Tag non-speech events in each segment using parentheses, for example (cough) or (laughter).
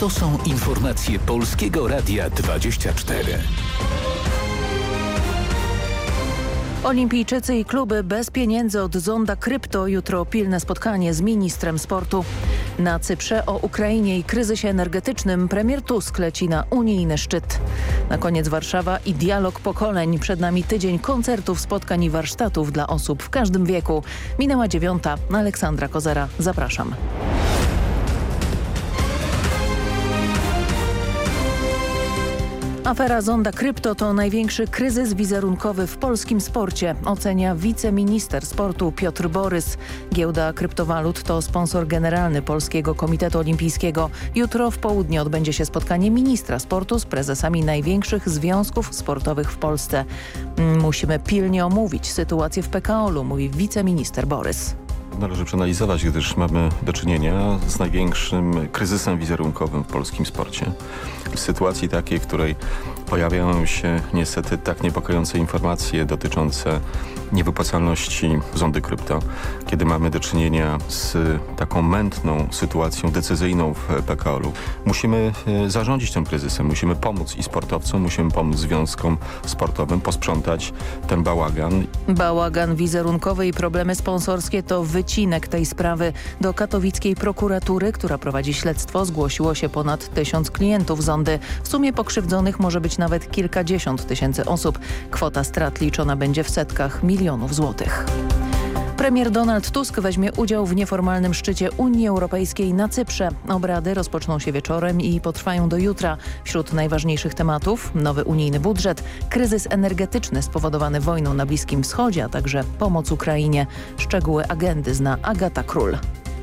To są informacje Polskiego Radia 24. Olimpijczycy i kluby bez pieniędzy od zonda krypto. Jutro pilne spotkanie z ministrem sportu. Na Cyprze o Ukrainie i kryzysie energetycznym premier Tusk leci na unijny szczyt. Na koniec Warszawa i dialog pokoleń. Przed nami tydzień koncertów, spotkań i warsztatów dla osób w każdym wieku. Minęła dziewiąta. Aleksandra Kozera. Zapraszam. Afera Zonda Krypto to największy kryzys wizerunkowy w polskim sporcie, ocenia wiceminister sportu Piotr Borys. Giełda kryptowalut to sponsor generalny Polskiego Komitetu Olimpijskiego. Jutro w południe odbędzie się spotkanie ministra sportu z prezesami największych związków sportowych w Polsce. Musimy pilnie omówić sytuację w PKO-u, mówi wiceminister Borys należy przeanalizować, gdyż mamy do czynienia z największym kryzysem wizerunkowym w polskim sporcie. W sytuacji takiej, w której pojawiają się niestety tak niepokojące informacje dotyczące niewypłacalności zondy krypto, kiedy mamy do czynienia z taką mętną sytuacją decyzyjną w PKO-u. Musimy e, zarządzić tym kryzysem, musimy pomóc i sportowcom, musimy pomóc związkom sportowym, posprzątać ten bałagan. Bałagan wizerunkowy i problemy sponsorskie to wycinek tej sprawy. Do katowickiej prokuratury, która prowadzi śledztwo, zgłosiło się ponad tysiąc klientów zondy. W sumie pokrzywdzonych może być nawet kilkadziesiąt tysięcy osób. Kwota strat liczona będzie w setkach milionów złotych. Premier Donald Tusk weźmie udział w nieformalnym szczycie Unii Europejskiej na Cyprze. Obrady rozpoczną się wieczorem i potrwają do jutra. Wśród najważniejszych tematów nowy unijny budżet, kryzys energetyczny spowodowany wojną na Bliskim Wschodzie, a także pomoc Ukrainie. Szczegóły agendy zna Agata Król.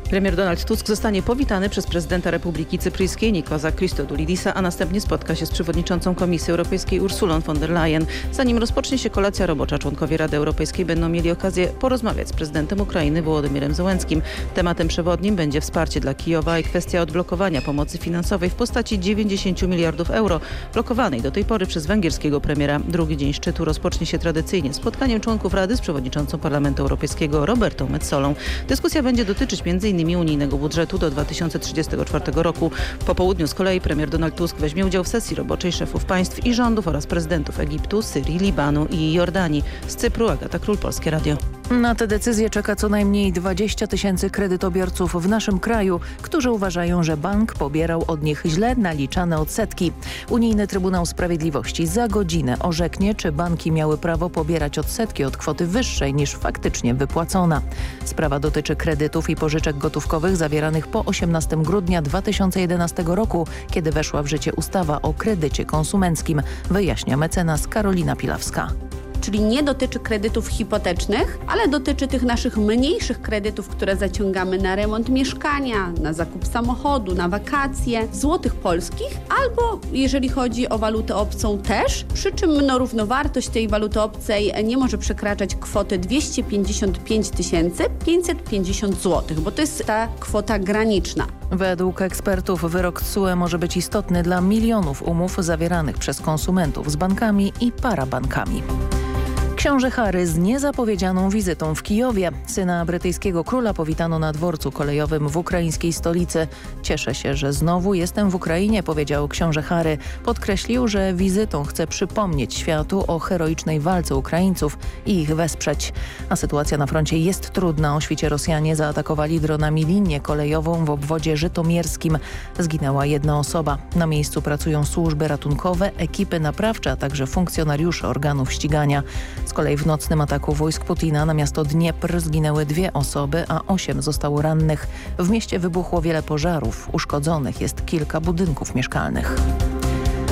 Premier Donald Tusk zostanie powitany przez prezydenta Republiki Cypryjskiej Nikoza Christodoulidisa, a następnie spotka się z przewodniczącą Komisji Europejskiej Ursulą von der Leyen. Zanim rozpocznie się kolacja robocza, członkowie Rady Europejskiej będą mieli okazję porozmawiać z prezydentem Ukrainy Wołodymirem Zełenskim. Tematem przewodnim będzie wsparcie dla Kijowa i kwestia odblokowania pomocy finansowej w postaci 90 miliardów euro, blokowanej do tej pory przez węgierskiego premiera. Drugi dzień szczytu rozpocznie się tradycyjnie spotkaniem członków Rady z przewodniczącą Parlamentu Europejskiego Robertą Metsolą. Dyskusja będzie dotyczyć m.in m.in. unijnego budżetu do 2034 roku. Po południu z kolei premier Donald Tusk weźmie udział w sesji roboczej szefów państw i rządów oraz prezydentów Egiptu, Syrii, Libanu i Jordanii. Z Cypru Agata Król, Polskie Radio. Na tę decyzję czeka co najmniej 20 tysięcy kredytobiorców w naszym kraju, którzy uważają, że bank pobierał od nich źle naliczane odsetki. Unijny Trybunał Sprawiedliwości za godzinę orzeknie, czy banki miały prawo pobierać odsetki od kwoty wyższej niż faktycznie wypłacona. Sprawa dotyczy kredytów i pożyczek gotówkowych zawieranych po 18 grudnia 2011 roku, kiedy weszła w życie ustawa o kredycie konsumenckim, wyjaśnia mecenas Karolina Pilawska czyli nie dotyczy kredytów hipotecznych, ale dotyczy tych naszych mniejszych kredytów, które zaciągamy na remont mieszkania, na zakup samochodu, na wakacje, złotych polskich, albo jeżeli chodzi o walutę obcą też, przy czym no, równowartość tej waluty obcej nie może przekraczać kwoty 255 550 zł, bo to jest ta kwota graniczna. Według ekspertów wyrok TSUE może być istotny dla milionów umów zawieranych przez konsumentów z bankami i parabankami. Książę Harry z niezapowiedzianą wizytą w Kijowie. Syna brytyjskiego króla powitano na dworcu kolejowym w ukraińskiej stolicy. Cieszę się, że znowu jestem w Ukrainie, powiedział książę Harry. Podkreślił, że wizytą chce przypomnieć światu o heroicznej walce Ukraińców i ich wesprzeć. A sytuacja na froncie jest trudna. O świcie Rosjanie zaatakowali dronami linię kolejową w obwodzie żytomierskim. Zginęła jedna osoba. Na miejscu pracują służby ratunkowe, ekipy naprawcze, a także funkcjonariusze organów ścigania. Kolei w nocnym ataku wojsk Putina na miasto Dniepr zginęły dwie osoby, a osiem zostało rannych. W mieście wybuchło wiele pożarów. Uszkodzonych jest kilka budynków mieszkalnych.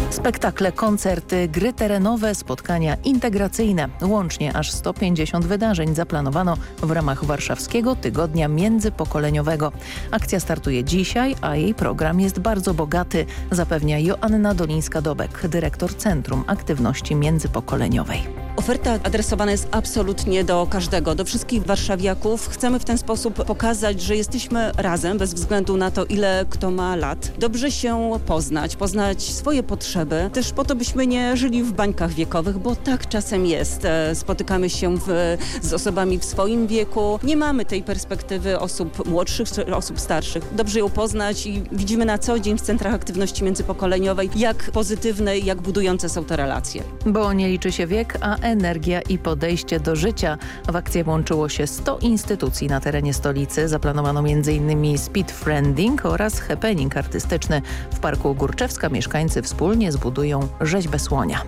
Spektakle, koncerty, gry terenowe, spotkania integracyjne. Łącznie aż 150 wydarzeń zaplanowano w ramach Warszawskiego Tygodnia Międzypokoleniowego. Akcja startuje dzisiaj, a jej program jest bardzo bogaty, zapewnia Joanna Dolińska-Dobek, dyrektor Centrum Aktywności Międzypokoleniowej. Oferta adresowana jest absolutnie do każdego, do wszystkich warszawiaków. Chcemy w ten sposób pokazać, że jesteśmy razem, bez względu na to, ile kto ma lat. Dobrze się poznać, poznać swoje potrzeby, też po to, byśmy nie żyli w bańkach wiekowych, bo tak czasem jest. E, Spotykamy się w, z osobami w swoim wieku. Nie mamy tej perspektywy osób młodszych osób starszych. Dobrze ją poznać i widzimy na co dzień w centrach aktywności międzypokoleniowej, jak pozytywne, jak budujące są te relacje. Bo nie liczy się wiek, a energia i podejście do życia. W akcję włączyło się 100 instytucji na terenie stolicy. Zaplanowano m.in. speed friending oraz happening artystyczny. W Parku Górczewska mieszkańcy wspólnie zbudują rzeźbę słonia.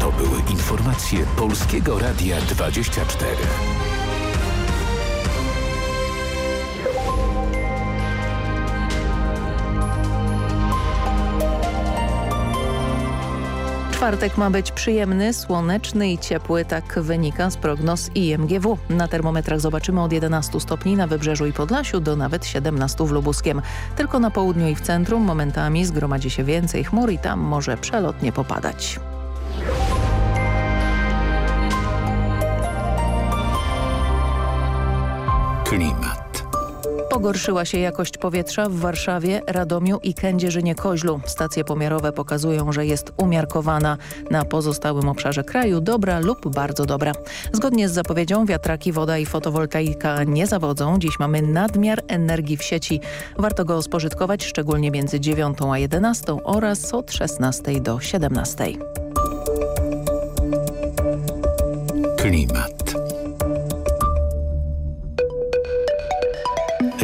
To były informacje Polskiego Radia 24. Czwartek ma być przyjemny, słoneczny i ciepły, tak wynika z prognoz IMGW. Na termometrach zobaczymy od 11 stopni na Wybrzeżu i Podlasiu do nawet 17 w Lubuskiem. Tylko na południu i w centrum momentami zgromadzi się więcej chmur i tam może przelotnie popadać. Klimat. Pogorszyła się jakość powietrza w Warszawie, Radomiu i Kędzierzynie-Koźlu. Stacje pomiarowe pokazują, że jest umiarkowana. Na pozostałym obszarze kraju dobra lub bardzo dobra. Zgodnie z zapowiedzią wiatraki, woda i fotowoltaika nie zawodzą. Dziś mamy nadmiar energii w sieci. Warto go spożytkować szczególnie między 9 a 11 oraz od 16 do 17. Klimat.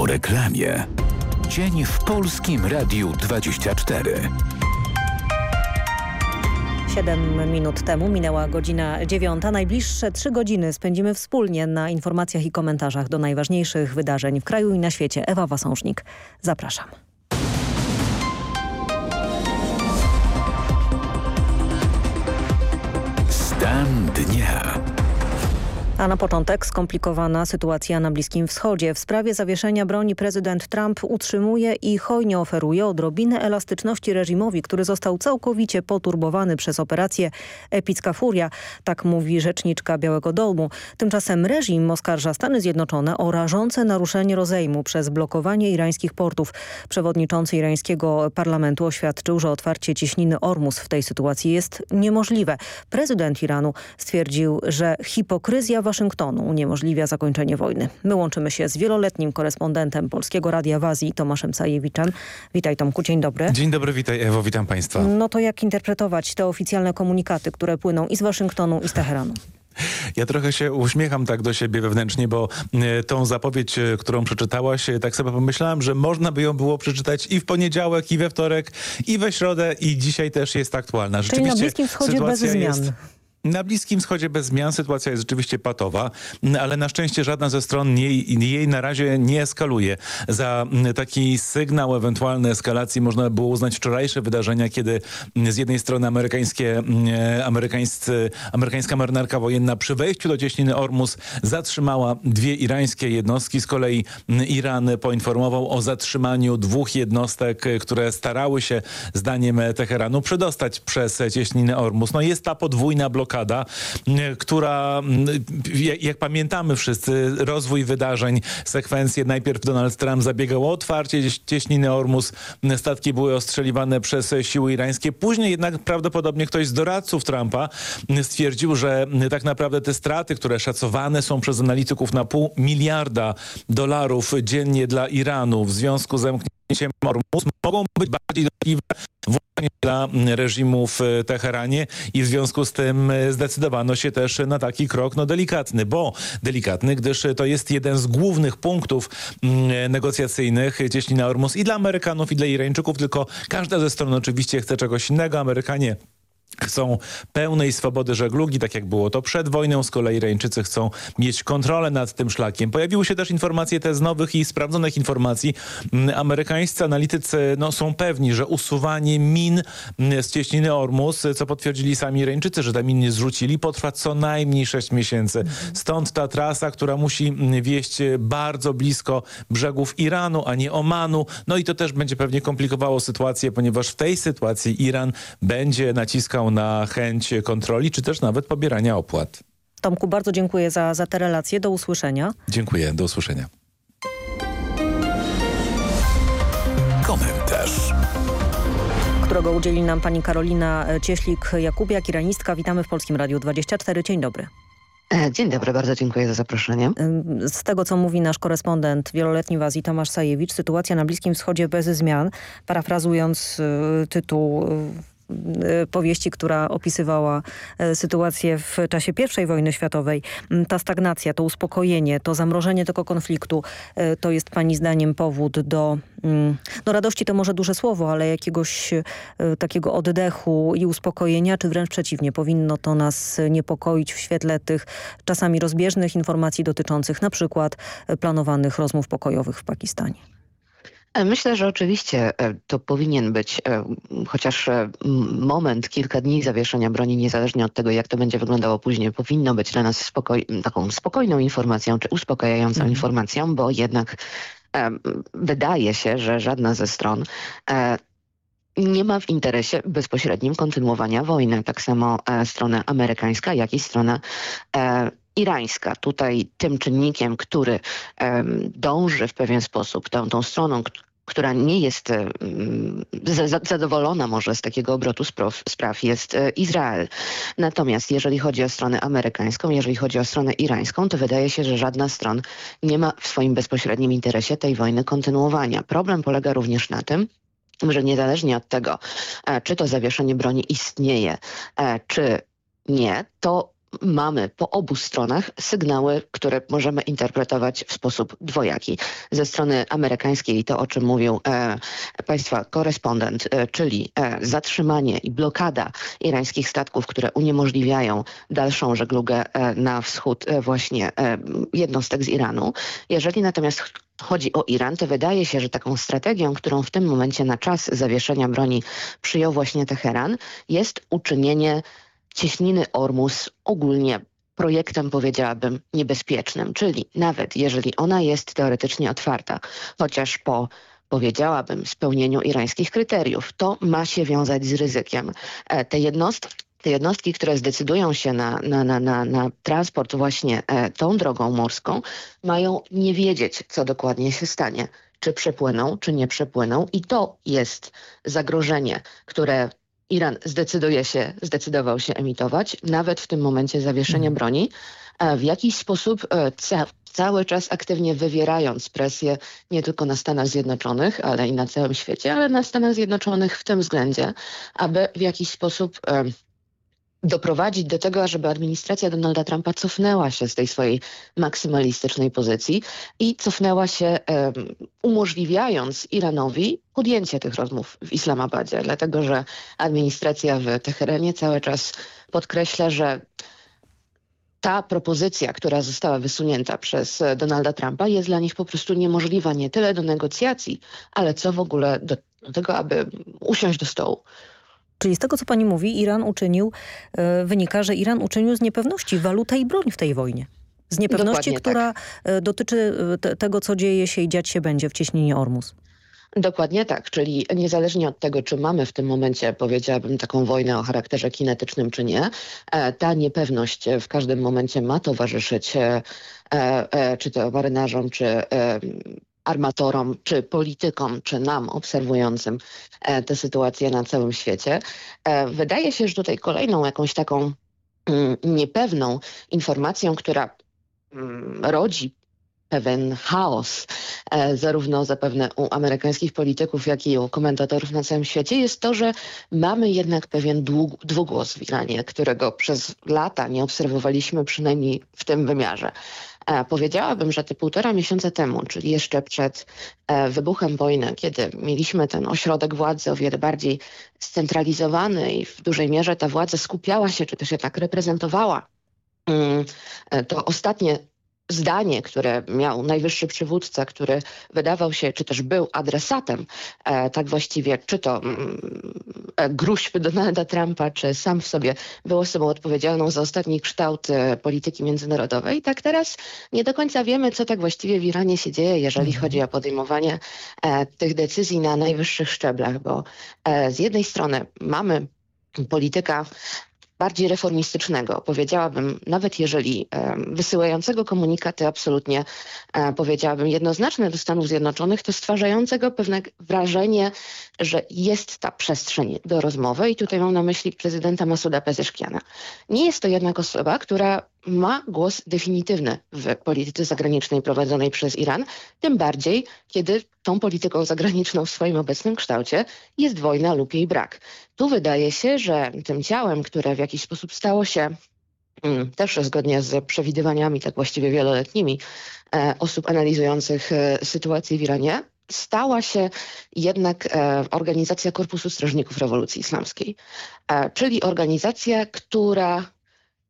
Po reklamie. Dzień w Polskim Radiu 24. 7 minut temu minęła godzina 9. Najbliższe 3 godziny spędzimy wspólnie na informacjach i komentarzach do najważniejszych wydarzeń w kraju i na świecie. Ewa Wasążnik, zapraszam. Stan dnia. A na początek skomplikowana sytuacja na Bliskim Wschodzie. W sprawie zawieszenia broni prezydent Trump utrzymuje i hojnie oferuje odrobinę elastyczności reżimowi, który został całkowicie poturbowany przez operację Epicka Furia. Tak mówi rzeczniczka Białego Domu. Tymczasem reżim oskarża Stany Zjednoczone o rażące naruszenie rozejmu przez blokowanie irańskich portów. Przewodniczący irańskiego parlamentu oświadczył, że otwarcie cieśniny Ormus w tej sytuacji jest niemożliwe. Prezydent Iranu stwierdził, że hipokryzja Waszyngtonu uniemożliwia zakończenie wojny. My łączymy się z wieloletnim korespondentem Polskiego Radia w Azji Tomaszem Sajewiczem. Witaj Tomku, dzień dobry. Dzień dobry, witaj Ewo, witam Państwa. No to jak interpretować te oficjalne komunikaty, które płyną i z Waszyngtonu i z Teheranu? Ja trochę się uśmiecham tak do siebie wewnętrznie, bo e, tą zapowiedź, e, którą przeczytałaś, e, tak sobie pomyślałem, że można by ją było przeczytać i w poniedziałek, i we wtorek, i we środę, i dzisiaj też jest aktualna. Czyli na Bliskim Wschodzie bez zmian. Jest... Na Bliskim Wschodzie bez zmian sytuacja jest rzeczywiście patowa, ale na szczęście żadna ze stron jej, jej na razie nie eskaluje. Za taki sygnał ewentualnej eskalacji można by było uznać wczorajsze wydarzenia, kiedy z jednej strony amerykańskie, amerykańscy, amerykańska marynarka wojenna przy wejściu do cieśniny Ormus zatrzymała dwie irańskie jednostki. Z kolei Iran poinformował o zatrzymaniu dwóch jednostek, które starały się zdaniem Teheranu przedostać przez cieśninę Ormus. No jest ta podwójna blokacja blokada, e, która, m, jak, pamiętamy wszyscy, rozwój wydarzeń, sekwencje, najpierw Donald Trump zabiegał o otwarcie cieś- cieśniny Ormus, statki były ostrzeliwane przez siły irańskie, później jednak prawdopodobnie ktoś z doradców Trumpa stwierdził, że tak naprawdę te straty, które szacowane są przez analityków na pół miliarda dolarów dziennie dla Iranu w związku z zamknięciem Ormus mogą być bardziej dotkliwe właśnie dla reżimu w Teheranie i w związku z tym e, zdecydowano się też na taki krok no delikatny, bo delikatny, gdyż to jest jeden z głównych punktów mm, negocjacyjnych cieśnina Ormus i dla Amerykanów i dla Irańczyków, tylko każda ze stron oczywiście chce czegoś innego. Amerykanie chcą pełnej swobody żeglugi, tak jak było to przed wojną. Z kolei Irańczycy chcą mieć kontrolę nad tym szlakiem. Pojawiły się też informacje te z nowych i sprawdzonych informacji. Mm, Amerykańscy analitycy no, są pewni, że usuwanie min mm, z cieśniny Ormus, co potwierdzili sami Irańczycy, że te miny zrzucili, potrwa co najmniej 6 miesięcy. Stąd ta trasa, która musi mm, wieść bardzo blisko brzegów Iranu, a nie Omanu. No i to też będzie pewnie komplikowało sytuację, ponieważ w tej sytuacji Iran będzie naciskał na chęć kontroli, czy też nawet pobierania opłat. Tomku, bardzo dziękuję za, za te relacje. Do usłyszenia. Dziękuję, do usłyszenia. Komentarz. którego udzieli nam pani Karolina Cieślik-Jakubiak, iranistka. Witamy w Polskim Radiu 24. Dzień dobry. E, Dzień dobry, bardzo dziękuję za zaproszenie. Z tego, co mówi nasz korespondent wieloletni w Azji Tomasz Sajewicz, sytuacja na Bliskim Wschodzie bez zmian. Parafrazując y, tytuł y, powieści, która opisywała y, sytuację w czasie I wojny światowej. Mm, Ta stagnacja, to uspokojenie, to zamrożenie tego konfliktu, y, to jest pani zdaniem powód do mm, no radości to może duże słowo, ale jakiegoś y, takiego oddechu i uspokojenia, czy wręcz przeciwnie, powinno to nas niepokoić w świetle tych czasami rozbieżnych informacji dotyczących na przykład y, planowanych rozmów pokojowych w Pakistanie. E, Myślę, że oczywiście e, to powinien być e, chociaż moment, kilka dni zawieszenia broni, niezależnie od tego, jak to będzie wyglądało później, powinno być dla nas spokoj, taką spokojną informacją, czy uspokajającą informacją, bo jednak wydaje się, że żadna ze stron nie ma w interesie bezpośrednim kontynuowania wojny. Tak samo e, strona amerykańska, jak i strona e, irańska. Tutaj tym czynnikiem, który dąży w pewien sposób, tą, tą stroną, która nie jest zadowolona może z takiego obrotu spraw, spraw jest e, Izrael. Natomiast jeżeli chodzi o stronę amerykańską, jeżeli chodzi o stronę irańską, to wydaje się, że żadna stron nie ma w swoim bezpośrednim interesie tej wojny kontynuowania. Problem polega również na tym, że niezależnie od tego, e, czy to zawieszenie broni istnieje, e, czy nie, to mamy po obu stronach sygnały, które możemy interpretować w sposób dwojaki. Ze strony amerykańskiej to, o czym mówił e, państwa korespondent, e, czyli e, zatrzymanie i blokada irańskich statków, które uniemożliwiają dalszą żeglugę e, na wschód e, właśnie e, jednostek z Iranu. Jeżeli natomiast chodzi o Iran, to wydaje się, że taką strategią, którą w tym momencie na czas zawieszenia broni przyjął właśnie Teheran, jest uczynienie cieśniny Ormus ogólnie projektem, powiedziałabym, niebezpiecznym. Czyli nawet jeżeli ona jest teoretycznie otwarta, chociaż po powiedziałabym, spełnieniu irańskich kryteriów, to ma się wiązać z ryzykiem. E, Te jednostki, te jednostki, które zdecydują się na, na, na, na, na transport właśnie e, tą drogą morską, mają nie wiedzieć, co dokładnie się stanie. Czy przepłyną, czy nie przepłyną. I to jest zagrożenie, które Iran zdecyduje się, zdecydował się emitować, nawet w tym momencie zawieszenia broni, e, w jakiś sposób e, ca cały czas aktywnie wywierając presję nie tylko na Stanach Zjednoczonych, ale i na całym świecie, ale na Stanach Zjednoczonych w tym względzie, aby w jakiś sposób e, doprowadzić do tego, żeby administracja Donalda Trumpa cofnęła się z tej swojej maksymalistycznej pozycji i cofnęła się umożliwiając Iranowi podjęcie tych rozmów w Islamabadzie, dlatego że administracja w Teheranie cały czas podkreśla, że ta propozycja, która została wysunięta przez Donalda Trumpa jest dla nich po prostu niemożliwa nie tyle do negocjacji, ale co w ogóle do tego, aby usiąść do stołu. Czyli z tego, co pani mówi, Iran uczynił, e, wynika, że Iran uczynił z niepewności walutę i broń w tej wojnie. Z niepewności, Dokładnie tak. która e, dotyczy e, te, tego, co dzieje się i dziać się będzie w cieśninie Ormus. Dokładnie tak, czyli niezależnie od tego, czy mamy w tym momencie, powiedziałabym, taką wojnę o charakterze kinetycznym, czy nie, ta niepewność w każdym momencie ma towarzyszyć czy to marynarzom, czy armatorom, czy politykom, czy nam obserwującym tę sytuację na całym świecie. Wydaje się, że tutaj kolejną jakąś taką mm, niepewną informacją, która mm, rodzi pewien chaos, e, zarówno zapewne u amerykańskich polityków, jak i u komentatorów na całym świecie, jest to, że mamy jednak pewien dwugłos w Iranie, którego przez lata nie obserwowaliśmy przynajmniej w tym wymiarze. E, powiedziałabym, że te półtora miesiąca temu, czyli jeszcze przed e, wybuchem wojny, kiedy mieliśmy ten ośrodek władzy o wiele bardziej scentralizowany i w dużej mierze ta władza skupiała się, czy też jednak reprezentowała mm, to ostatnie zdanie, które miał najwyższy przywódca, który wydawał się, czy też był adresatem, e, tak właściwie, czy to mm, e, gruźb Donalda Trumpa, czy sam w sobie był osobą odpowiedzialną za ostatni kształt e, polityki międzynarodowej. Tak teraz nie do końca wiemy, co tak właściwie w Iranie się dzieje, jeżeli mhm. chodzi o podejmowanie e, tych decyzji na najwyższych szczeblach, bo e, z jednej strony mamy polityka bardziej reformistycznego, powiedziałabym, nawet jeżeli wysyłającego komunikaty absolutnie, e, powiedziałabym, jednoznaczne do Stanów Zjednoczonych, to stwarzającego pewne wrażenie, że jest ta przestrzeń do rozmowy i tutaj mam na myśli prezydenta Masuda Pezeszkiana. Nie jest to jednak osoba, która ma głos definitywny w polityce zagranicznej prowadzonej przez Iran, tym bardziej, kiedy tą polityką zagraniczną w swoim obecnym kształcie jest wojna lub jej brak. Tu wydaje się, że tym ciałem, które w jakiś sposób stało się mm, też zgodnie z przewidywaniami tak właściwie wieloletnimi e, osób analizujących e, sytuację w Iranie, stała się jednak e, organizacja Korpusu Strażników Rewolucji Islamskiej, czyli organizacja, która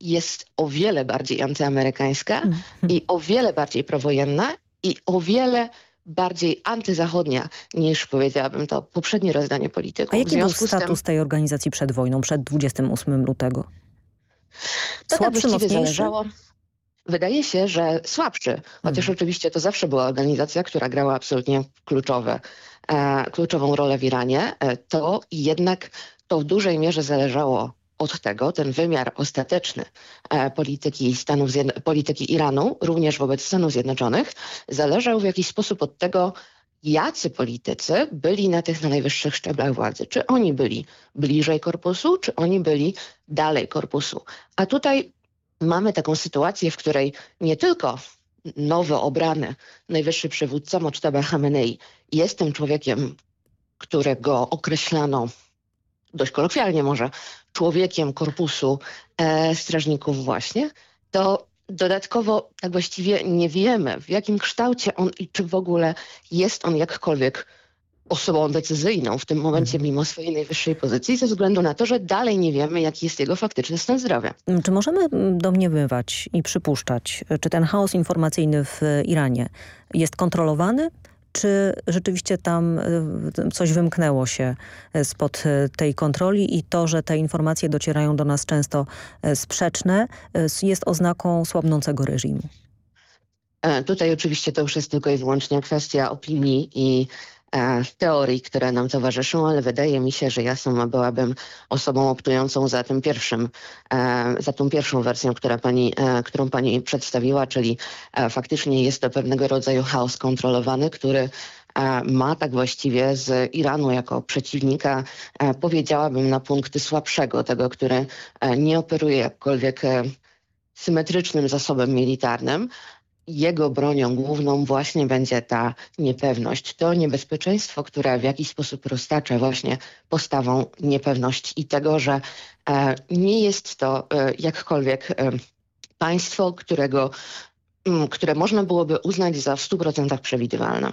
jest o wiele bardziej antyamerykańska mm. i o wiele bardziej prowojenna i o wiele bardziej antyzachodnia niż powiedziałabym to poprzednie rozdanie polityków. A jaki był status tym, tej organizacji przed wojną, przed 28 lutego? To tak Słabszy, tak zależało. Wydaje się, że słabszy, chociaż hmm. oczywiście to zawsze była organizacja, która grała absolutnie kluczowe, e, kluczową rolę w Iranie. E, to jednak to w dużej mierze zależało od tego ten wymiar ostateczny e, polityki, Stanów polityki Iranu, również wobec Stanów Zjednoczonych, zależał w jakiś sposób od tego, jacy politycy byli na tych najwyższych szczeblach władzy. Czy oni byli bliżej korpusu, czy oni byli dalej korpusu. A tutaj mamy taką sytuację, w której nie tylko nowo obrany najwyższy przywódca Mojtaba Khamenei jest tym człowiekiem, którego określano dość kolokwialnie może, człowiekiem korpusu e, strażników właśnie, to dodatkowo tak właściwie nie wiemy, w jakim kształcie on i czy w ogóle jest on jakkolwiek osobą decyzyjną w tym momencie mhm. mimo swojej najwyższej pozycji ze względu na to, że dalej nie wiemy jaki jest jego faktyczny stan zdrowia. Czy możemy domniemywać i przypuszczać, czy ten chaos informacyjny w Iranie jest kontrolowany czy rzeczywiście tam e, coś wymknęło się e, spod e, tej kontroli i to, że te informacje docierają do nas często sprzeczne, jest oznaką słabnącego reżimu? Tutaj oczywiście to już jest tylko i wyłącznie kwestia opinii i teorii, które nam towarzyszą, ale wydaje mi się, że ja sama byłabym osobą optującą za tym pierwszym, e, za tą pierwszą wersją, która pani, e, którą pani przedstawiła, czyli faktycznie jest to pewnego rodzaju chaos kontrolowany, który ma tak właściwie z Iranu jako przeciwnika, powiedziałabym, na punkty słabszego, tego, który nie operuje jakkolwiek symetrycznym zasobem militarnym, jego bronią główną właśnie będzie ta niepewność. To niebezpieczeństwo, które w jakiś sposób roztacza właśnie postawą niepewności i tego, że e, nie jest to e, jakkolwiek e, państwo, którego, które można byłoby uznać za w 100% przewidywalne.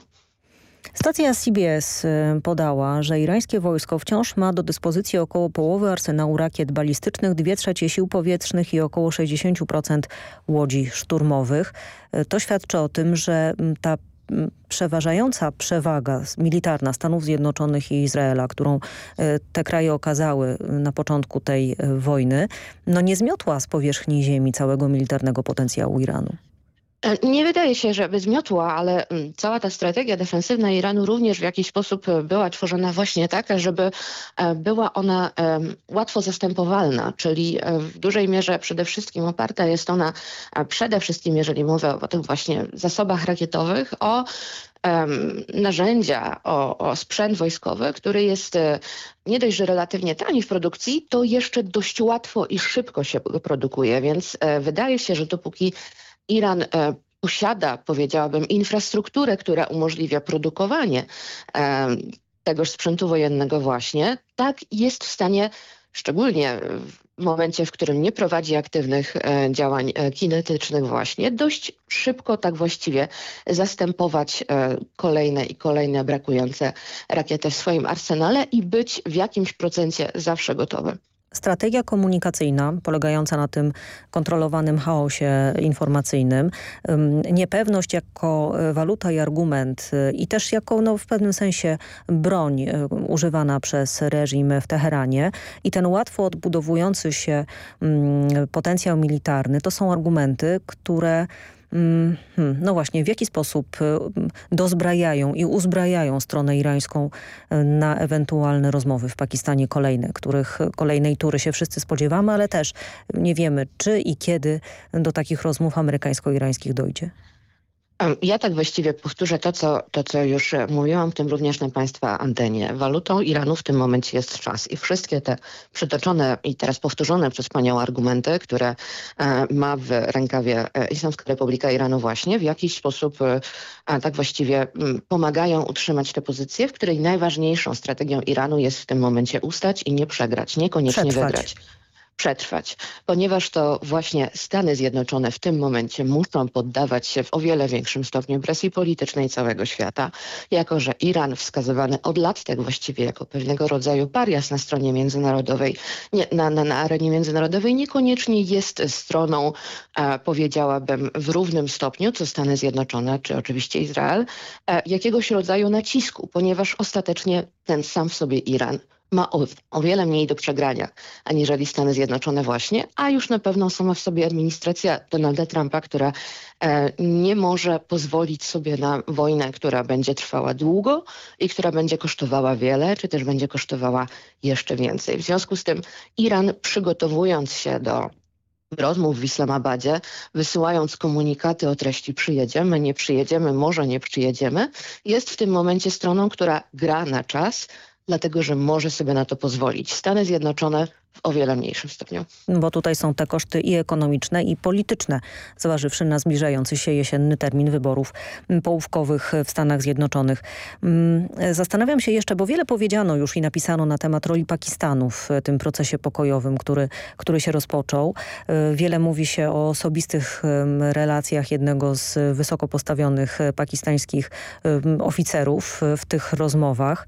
Stacja CBS y, podała, że irańskie wojsko wciąż ma do dyspozycji około połowy arsenału rakiet balistycznych, dwie trzecie sił powietrznych i około 60% łodzi szturmowych. Y, to świadczy o tym, że mm, ta mm, przeważająca przewaga militarna Stanów Zjednoczonych i Izraela, którą y, te kraje okazały na początku tej wojny, no nie zmiotła z powierzchni ziemi całego militarnego potencjału Iranu. E, Nie wydaje się, żeby zmiotła, ale mm, cała ta strategia defensywna Iranu również w jakiś sposób e, była tworzona właśnie taka, żeby e, była ona łatwo zastępowalna, czyli w dużej mierze przede wszystkim oparta jest ona przede wszystkim, jeżeli mówię o tych właśnie zasobach rakietowych, o narzędzia, o, o sprzęt wojskowy, który jest nie dość, że relatywnie tani w produkcji, to jeszcze dość łatwo i szybko się produkuje, więc wydaje się, że dopóki Iran e, posiada, powiedziałabym, infrastrukturę, która umożliwia produkowanie e, tegoż sprzętu wojennego właśnie, tak jest w stanie, szczególnie w momencie, w którym nie prowadzi aktywnych e, działań kinetycznych właśnie, dość szybko tak właściwie zastępować kolejne i kolejne brakujące rakiety w swoim arsenale i być w jakimś procencie zawsze gotowym. Strategia komunikacyjna polegająca na tym kontrolowanym chaosie informacyjnym, ym, niepewność jako e, waluta i argument y, i też jako no, w pewnym sensie broń y, używana przez reżim w Teheranie. I ten łatwo odbudowujący się potencjał militarny to są argumenty, które No właśnie, w jaki sposób y, dozbrajają i uzbrajają stronę irańską y, na ewentualne rozmowy w Pakistanie kolejne, których kolejnej tury się wszyscy spodziewamy, ale też nie wiemy, czy i kiedy do takich rozmów amerykańsko-irańskich dojdzie. Ja tak właściwie powtórzę to co, to, co już e, mówiłam, w tym również na Państwa antenie. Walutą Iranu w tym momencie jest czas i wszystkie te przytoczone i teraz powtórzone przez Panią argumenty, które e, ma w rękawie e, Islamska Republika Iranu właśnie, w jakiś sposób tak właściwie mm, pomagają utrzymać tę pozycję, w której najważniejszą strategią Iranu jest w tym momencie ustać i nie przegrać, niekoniecznie Przetrwać. wygrać przetrwać, ponieważ to właśnie Stany Zjednoczone w tym momencie muszą poddawać się w o wiele większym stopniu presji politycznej całego świata, jako że Iran wskazywany od lat tak właściwie jako pewnego rodzaju parias na stronie międzynarodowej, nie, na, na, na arenie międzynarodowej niekoniecznie jest stroną, e, powiedziałabym, w równym stopniu, co Stany Zjednoczone, czy oczywiście Izrael, e, jakiegoś rodzaju nacisku, ponieważ ostatecznie ten sam w sobie Iran ma o, o wiele mniej do przegrania aniżeli Stany Zjednoczone właśnie, a już na pewno sama w sobie administracja Donalda Trumpa, która e, nie może pozwolić sobie na wojnę, która będzie trwała długo i która będzie kosztowała wiele, czy też będzie kosztowała jeszcze więcej. W związku z tym Iran przygotowując się do rozmów w Islamabadzie, wysyłając komunikaty o treści przyjedziemy, nie przyjedziemy, może nie przyjedziemy, jest w tym momencie stroną, która gra na czas, dlatego że może sobie na to pozwolić. Stany Zjednoczone w o wiele mniejszym stopniu. Bo tutaj są te koszty i ekonomiczne, i polityczne, zważywszy na zbliżający się jesienny termin wyborów połówkowych w Stanach Zjednoczonych. Mm, Zastanawiam się jeszcze, bo wiele powiedziano już i napisano na temat roli Pakistanu w tym procesie pokojowym, który, który się rozpoczął. Y, Wiele mówi się o osobistych relacjach jednego z wysoko postawionych y, pakistańskich oficerów y, w tych rozmowach.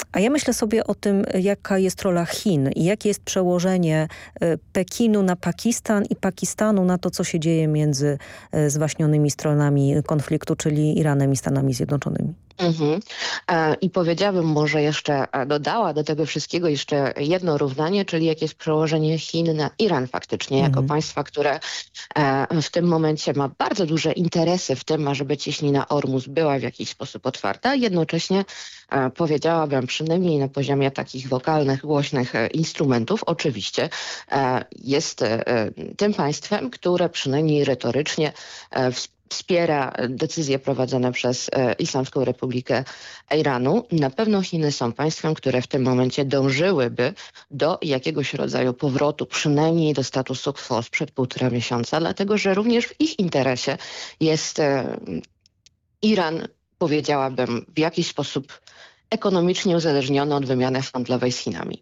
A ja myślę sobie o tym, jaka jest rola Chin i jakie jest przełożenie y, Pekinu na Pakistan i Pakistanu na to, co się dzieje między y, zwaśnionymi stronami konfliktu, czyli Iranem i Stanami Zjednoczonymi. Mhm. E, I powiedziałabym może jeszcze, e, dodała do tego wszystkiego jeszcze jedno równanie, czyli jakie jest przełożenie Chin na Iran faktycznie, jako Mhm. państwa, które e, w tym momencie ma bardzo duże interesy w tym, ażeby cieśnina Ormus była w jakiś sposób otwarta. Jednocześnie e, powiedziałabym przynajmniej na poziomie takich wokalnych, głośnych e, instrumentów, oczywiście e, jest e, tym państwem, które przynajmniej retorycznie wspiera decyzje prowadzone przez Islamską Republikę Iranu. Na pewno Chiny są państwem, które w tym momencie dążyłyby do jakiegoś rodzaju powrotu, przynajmniej do statusu quo sprzed półtora miesiąca, dlatego że również w ich interesie jest Iran, powiedziałabym, w jakiś sposób ekonomicznie uzależniony od wymiany handlowej z Chinami.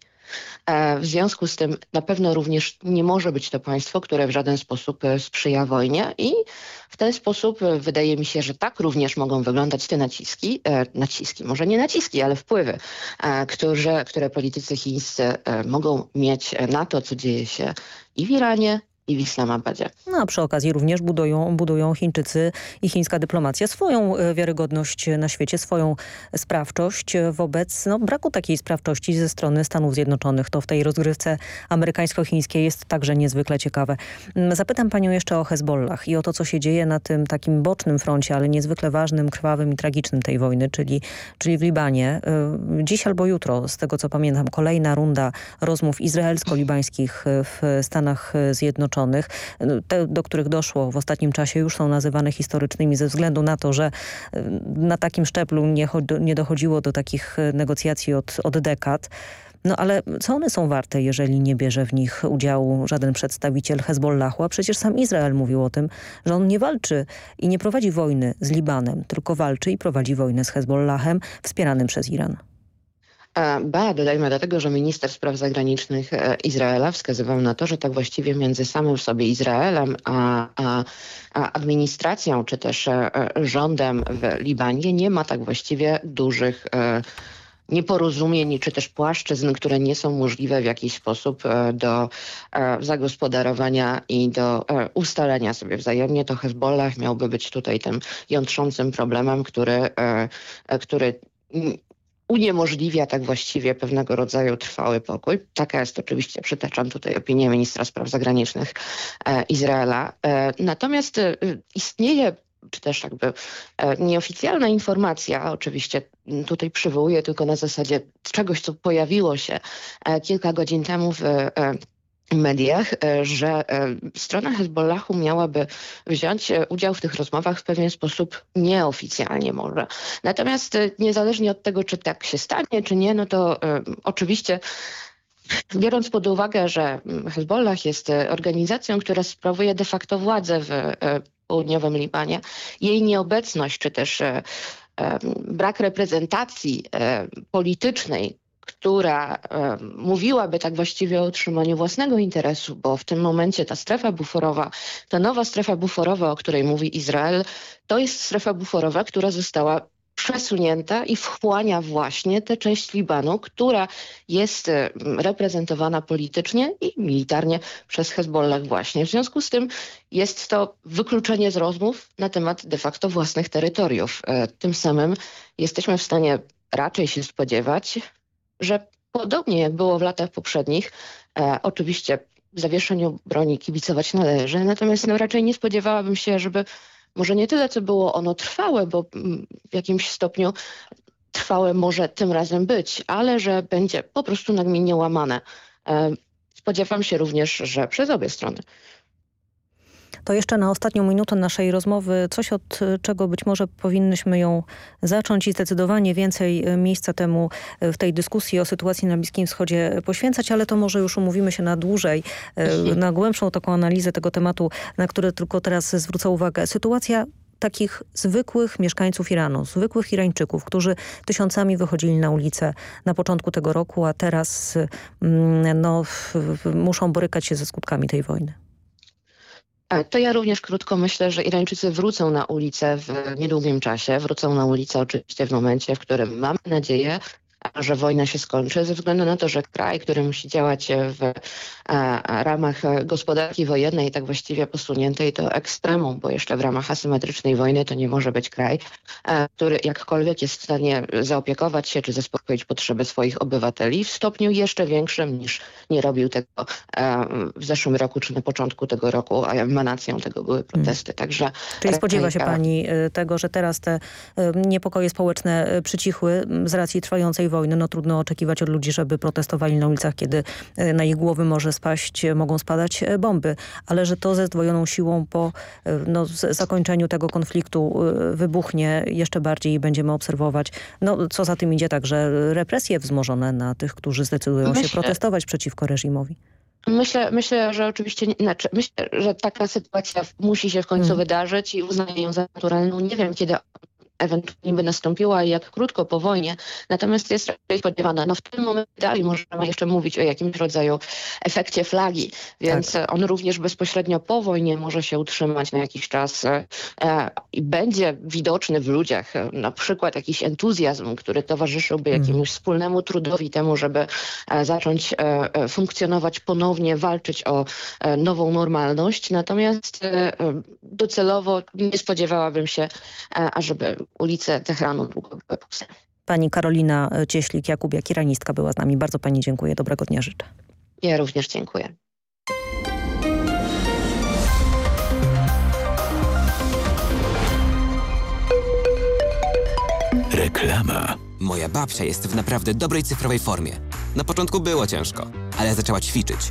E, W związku z tym na pewno również nie może być to państwo, które w żaden sposób e, sprzyja wojnie i w ten sposób e, wydaje mi się, że tak również mogą wyglądać te naciski, naciski, może nie naciski, ale wpływy, które, które politycy chińscy mogą mieć na to, co dzieje się i w Iranie, i w Islamabadzie. No a przy okazji również budują, budują Chińczycy i chińska dyplomacja swoją e, wiarygodność na świecie, swoją sprawczość wobec no, braku takiej sprawczości ze strony Stanów Zjednoczonych. To w tej rozgrywce amerykańsko-chińskiej jest także niezwykle ciekawe. Mm, Zapytam panią jeszcze o Hezbollah i o to, co się dzieje na tym takim bocznym froncie, ale niezwykle ważnym, krwawym i tragicznym tej wojny, czyli, czyli w Libanie. Y, Dziś albo jutro, z tego co pamiętam, kolejna runda rozmów izraelsko-libańskich w Stanach Zjednoczonych, y, te, do których doszło w ostatnim czasie, już są nazywane historycznymi ze względu na to, że y, na takim szczeblu nie, nie dochodziło do takich y, negocjacji od, od dekad. No ale co one są warte, jeżeli nie bierze w nich udziału żaden przedstawiciel Hezbollahu? A przecież sam Izrael mówił o tym, że on nie walczy i nie prowadzi wojny z Libanem, tylko walczy i prowadzi wojnę z Hezbollahem wspieranym przez Iran. Ba, dodajmy do tego, że minister spraw zagranicznych e, Izraela wskazywał na to, że tak właściwie między samym sobie Izraelem a, a, a administracją czy też e, e, rządem w Libanie nie ma tak właściwie dużych nieporozumień czy też płaszczyzn, które nie są możliwe w jakiś sposób do zagospodarowania i do ustalenia sobie wzajemnie. To Hezbollah miałby być tutaj tym jątrzącym problemem, który, który uniemożliwia tak właściwie pewnego rodzaju trwały pokój. Taka jest oczywiście, przytaczam tutaj opinię ministra spraw zagranicznych e, Izraela. E, natomiast e, istnieje czy też jakby e, nieoficjalna informacja, oczywiście tutaj przywołuję tylko na zasadzie czegoś, co pojawiło się e, kilka godzin temu w e, mediach, e, że e, strona Hezbollahu miałaby wziąć e, udział w tych rozmowach w pewien sposób nieoficjalnie może. Natomiast niezależnie od tego, czy tak się stanie, czy nie, no to oczywiście Biorąc pod uwagę, że mm, Hezbollah jest organizacją, która sprawuje de facto władzę w południowym Libanie, jej nieobecność czy też brak reprezentacji politycznej, która e, mówiłaby tak właściwie o utrzymaniu własnego interesu, bo w tym momencie ta strefa buforowa, ta nowa strefa buforowa, o której mówi Izrael, to jest strefa buforowa, która została przesunięta i wchłania właśnie tę część Libanu, która jest reprezentowana politycznie i militarnie przez Hezbollah właśnie. W związku z tym jest to wykluczenie z rozmów na temat de facto własnych terytoriów. E, Tym samym jesteśmy w stanie raczej się spodziewać, że podobnie jak było w latach poprzednich, e, oczywiście zawieszeniu broni kibicować należy, natomiast no, raczej nie spodziewałabym się, żeby może nie tyle, co było ono trwałe, bo mm, w jakimś stopniu trwałe może tym razem być, ale że będzie po prostu nagminnie łamane. E, Spodziewam się również, że przez obie strony. To jeszcze na ostatnią minutę naszej rozmowy coś, od czego być może powinnyśmy ją zacząć i zdecydowanie więcej y, miejsca temu y, w tej dyskusji o sytuacji na Bliskim Wschodzie poświęcać, ale to może już umówimy się na dłużej, y, na głębszą taką analizę tego tematu, na który tylko teraz zwrócę uwagę. Sytuacja takich zwykłych mieszkańców Iranu, zwykłych Irańczyków, którzy tysiącami wychodzili na ulicę na początku tego roku, a teraz mm, no, muszą borykać się ze skutkami tej wojny. To ja również krótko myślę, że Irańczycy wrócą na ulicę w niedługim czasie. Wrócą na ulicę oczywiście w momencie, w którym mam nadzieję, że wojna się skończy, ze względu na to, że kraj, który musi działać w ramach gospodarki wojennej, tak właściwie posuniętej do ekstremum, bo jeszcze w ramach asymetrycznej wojny to nie może być kraj, który jakkolwiek jest w stanie zaopiekować się czy zaspokoić potrzeby swoich obywateli w stopniu jeszcze większym niż nie robił tego w zeszłym roku czy na początku tego roku, a emanacją tego były protesty. Także Czyli spodziewa się pani y, tego, że teraz te y, niepokoje społeczne y, przycichły z racji trwającej wojny? No trudno oczekiwać od ludzi, żeby protestowali na ulicach, kiedy y, na ich głowy może spaść, y, mogą spadać y, bomby, ale że to ze zdwojoną siłą po no, zakończeniu tego konfliktu wybuchnie jeszcze bardziej i będziemy obserwować. No co za tym idzie także represje wzmożone na tych, którzy zdecydują się Myślę- protestować przeciwko reżimowi. Myślę, myślę, że oczywiście, nie- znaczy, myślę, że taka sytuacja musi się w końcu Mhm. wydarzyć i uznaję ją za naturalną. Nie wiem, kiedy ewentualnie by nastąpiła i jak krótko po wojnie, natomiast jest raczej spodziewana. No w tym momencie dalej możemy jeszcze mówić o jakimś rodzaju efekcie flagi, więc tak. on również bezpośrednio po wojnie może się utrzymać na jakiś czas e, i będzie widoczny w ludziach e, na przykład jakiś entuzjazm, który towarzyszyłby mhm. jakiemuś wspólnemu trudowi temu, żeby e, zacząć e, funkcjonować ponownie, walczyć o nową normalność. Natomiast docelowo nie spodziewałabym się, ażeby ulice Teheranu długo. Pani Karolina Cieślik-Jakubiak, iranistka była z nami. Bardzo Pani dziękuję. Dobrego dnia życzę. Ja również dziękuję. Reklama. Moja babcia jest w naprawdę dobrej cyfrowej formie. Na początku było ciężko, ale zaczęła ćwiczyć.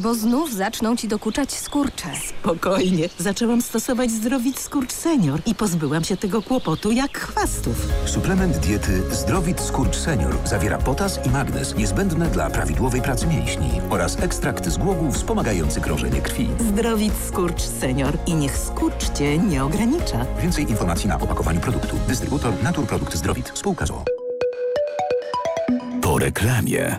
bo znów zaczną ci dokuczać skurcze. Spokojnie. Zaczęłam stosować Zdrowit Skurcz Senior i pozbyłam się tego kłopotu jak chwastów. Suplement diety Zdrowit Skurcz Senior zawiera potas i magnez niezbędne dla prawidłowej pracy mięśni oraz ekstrakt z głogów wspomagający krążenie krwi. Zdrowit Skurcz Senior i niech skurcz cię nie ogranicza. Więcej informacji na opakowaniu produktu. Dystrybutor Naturprodukt Zdrowit. Spółka ZOO. Po reklamie.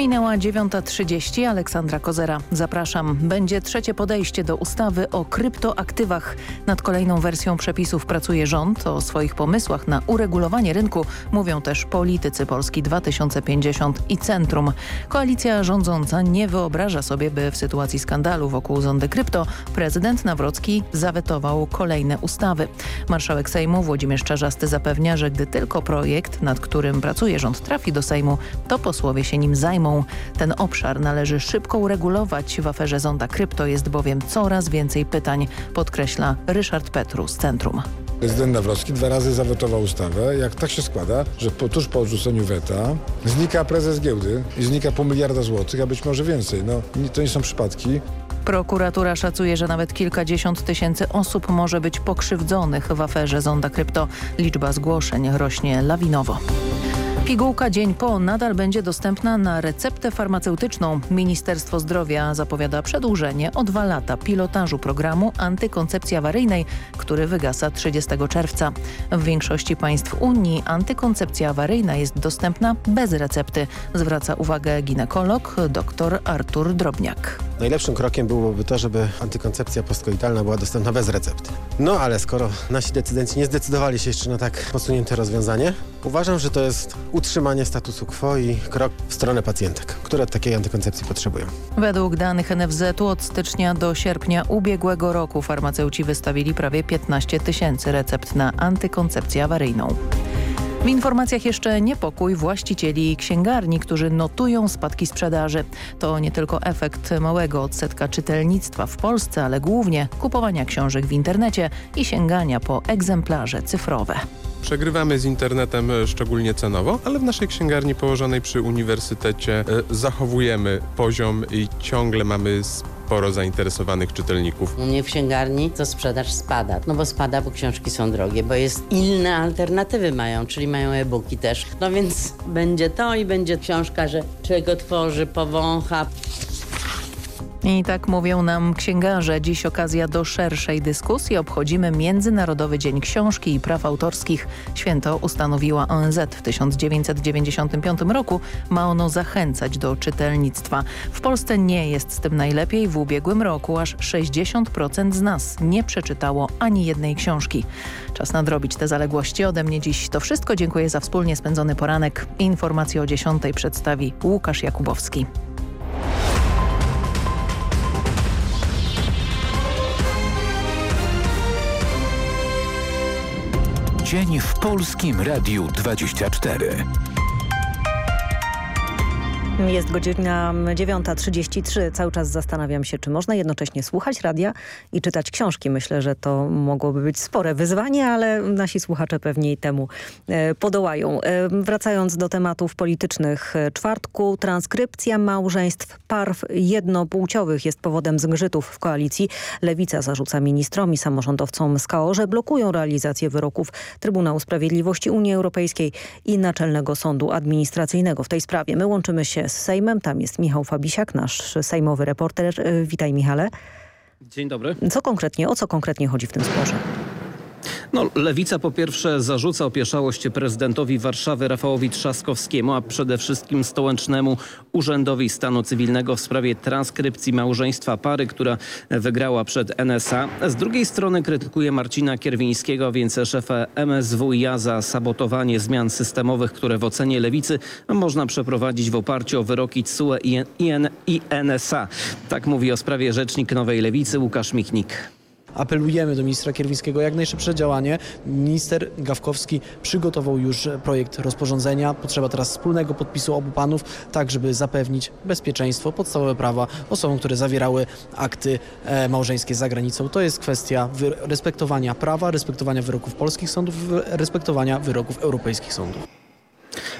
Minęła 9.30. Aleksandra Kozera. Zapraszam. Będzie trzecie podejście do ustawy o kryptoaktywach. Nad kolejną wersją przepisów pracuje rząd. O swoich pomysłach na uregulowanie rynku mówią też politycy Polski 2050 i Centrum. Koalicja rządząca nie wyobraża sobie, by w sytuacji skandalu wokół zondy krypto prezydent Nawrocki zawetował kolejne ustawy. Marszałek Sejmu Włodzimierz Czarzasty zapewnia, że gdy tylko projekt, nad którym pracuje rząd trafi do Sejmu, to posłowie się nim zajmą ten obszar należy szybko uregulować. W aferze Zonda Krypto jest bowiem coraz więcej pytań, podkreśla Ryszard Petru z Centrum. Prezydent Nawrocki dwa razy zawetował ustawę. Jak tak się składa, że po, tuż po odrzuceniu weta znika prezes giełdy i znika pół miliarda złotych, a być może więcej. No, to nie są przypadki. Prokuratura szacuje, że nawet kilkadziesiąt tysięcy osób może być pokrzywdzonych w aferze Zonda Krypto. Liczba zgłoszeń rośnie lawinowo. Pigułka dzień po nadal będzie dostępna na receptę farmaceutyczną. Ministerstwo Zdrowia zapowiada przedłużenie o dwa lata pilotażu programu antykoncepcji awaryjnej, który wygasa 30 czerwca. W większości państw Unii antykoncepcja awaryjna jest dostępna bez recepty, zwraca uwagę ginekolog dr Artur Drobniak. Najlepszym krokiem byłoby to, żeby antykoncepcja postkoitalna była dostępna bez recepty. No ale skoro nasi decydenci nie zdecydowali się jeszcze na tak posunięte rozwiązanie, uważam, że to jest utrzymanie statusu quo i krok w stronę pacjentek, które takiej antykoncepcji potrzebują. Według danych NFZ-u od stycznia do sierpnia ubiegłego roku farmaceuci wystawili prawie 15 tysięcy recept na antykoncepcję awaryjną. W informacjach jeszcze niepokój właścicieli księgarni, którzy notują spadki sprzedaży. To nie tylko efekt małego odsetka czytelnictwa w Polsce, ale głównie kupowania książek w internecie i sięgania po egzemplarze cyfrowe. Przegrywamy z internetem e, szczególnie cenowo, ale w naszej księgarni położonej przy uniwersytecie e, zachowujemy poziom i ciągle mamy sporo zainteresowanych czytelników. U mnie w księgarni to sprzedaż spada, no bo spada, bo książki są drogie, bo jest inne alternatywy mają, czyli mają e-booki też. No więc będzie to i będzie książka, że człowiek otworzy, powącha. I tak mówią nam księgarze. Dziś okazja do szerszej dyskusji. Obchodzimy Międzynarodowy Dzień Książki i Praw Autorskich. Święto ustanowiła ONZ w 1995 roku. Ma ono zachęcać do czytelnictwa. W Polsce nie jest z tym najlepiej. W ubiegłym roku aż 60% z nas nie przeczytało ani jednej książki. Czas nadrobić te zaległości. Ode mnie dziś to wszystko. Dziękuję za wspólnie spędzony poranek. Informacje o 10 przedstawi Łukasz Jakubowski. Dzień w Polskim Radiu 24. Jest godzina 9.33. Cały czas zastanawiam się, czy można jednocześnie słuchać radia i czytać książki. Myślę, że to mogłoby być spore wyzwanie, ale nasi słuchacze pewnie temu e, podołają. E, wracając do tematów politycznych. E, czwartku transkrypcja małżeństw par jednopłciowych jest powodem zgrzytów w koalicji. Lewica zarzuca ministrom i samorządowcom z KO, że blokują realizację wyroków Trybunału Sprawiedliwości Unii Europejskiej i Naczelnego Sądu Administracyjnego w tej sprawie. My łączymy się z Sejmem. Tam jest Michał Fabisiak, nasz sejmowy reporter. Witaj Michale. Dzień dobry. Co konkretnie, o co konkretnie chodzi w tym sporze? No, Lewica po pierwsze zarzuca opieszałość prezydentowi Warszawy Rafałowi Trzaskowskiemu, a przede wszystkim stołecznemu Urzędowi Stanu Cywilnego w sprawie transkrypcji małżeństwa pary, która wygrała przed NSA. Z drugiej strony krytykuje Marcina Kierwińskiego, więc szefa MSWiA za sabotowanie zmian systemowych, które w ocenie Lewicy można przeprowadzić w oparciu o wyroki TSUE i, NSA. Tak mówi o sprawie rzecznik Nowej Lewicy Łukasz Michnik apelujemy do ministra Kierwińskiego jak najszybsze działanie. Minister Gawkowski przygotował już projekt rozporządzenia. Potrzeba teraz wspólnego podpisu obu panów, tak żeby zapewnić bezpieczeństwo, podstawowe prawa osobom, które zawierały akty e, małżeńskie za granicą. To jest kwestia respektowania prawa, respektowania wyroków polskich sądów, respektowania wyroków europejskich sądów.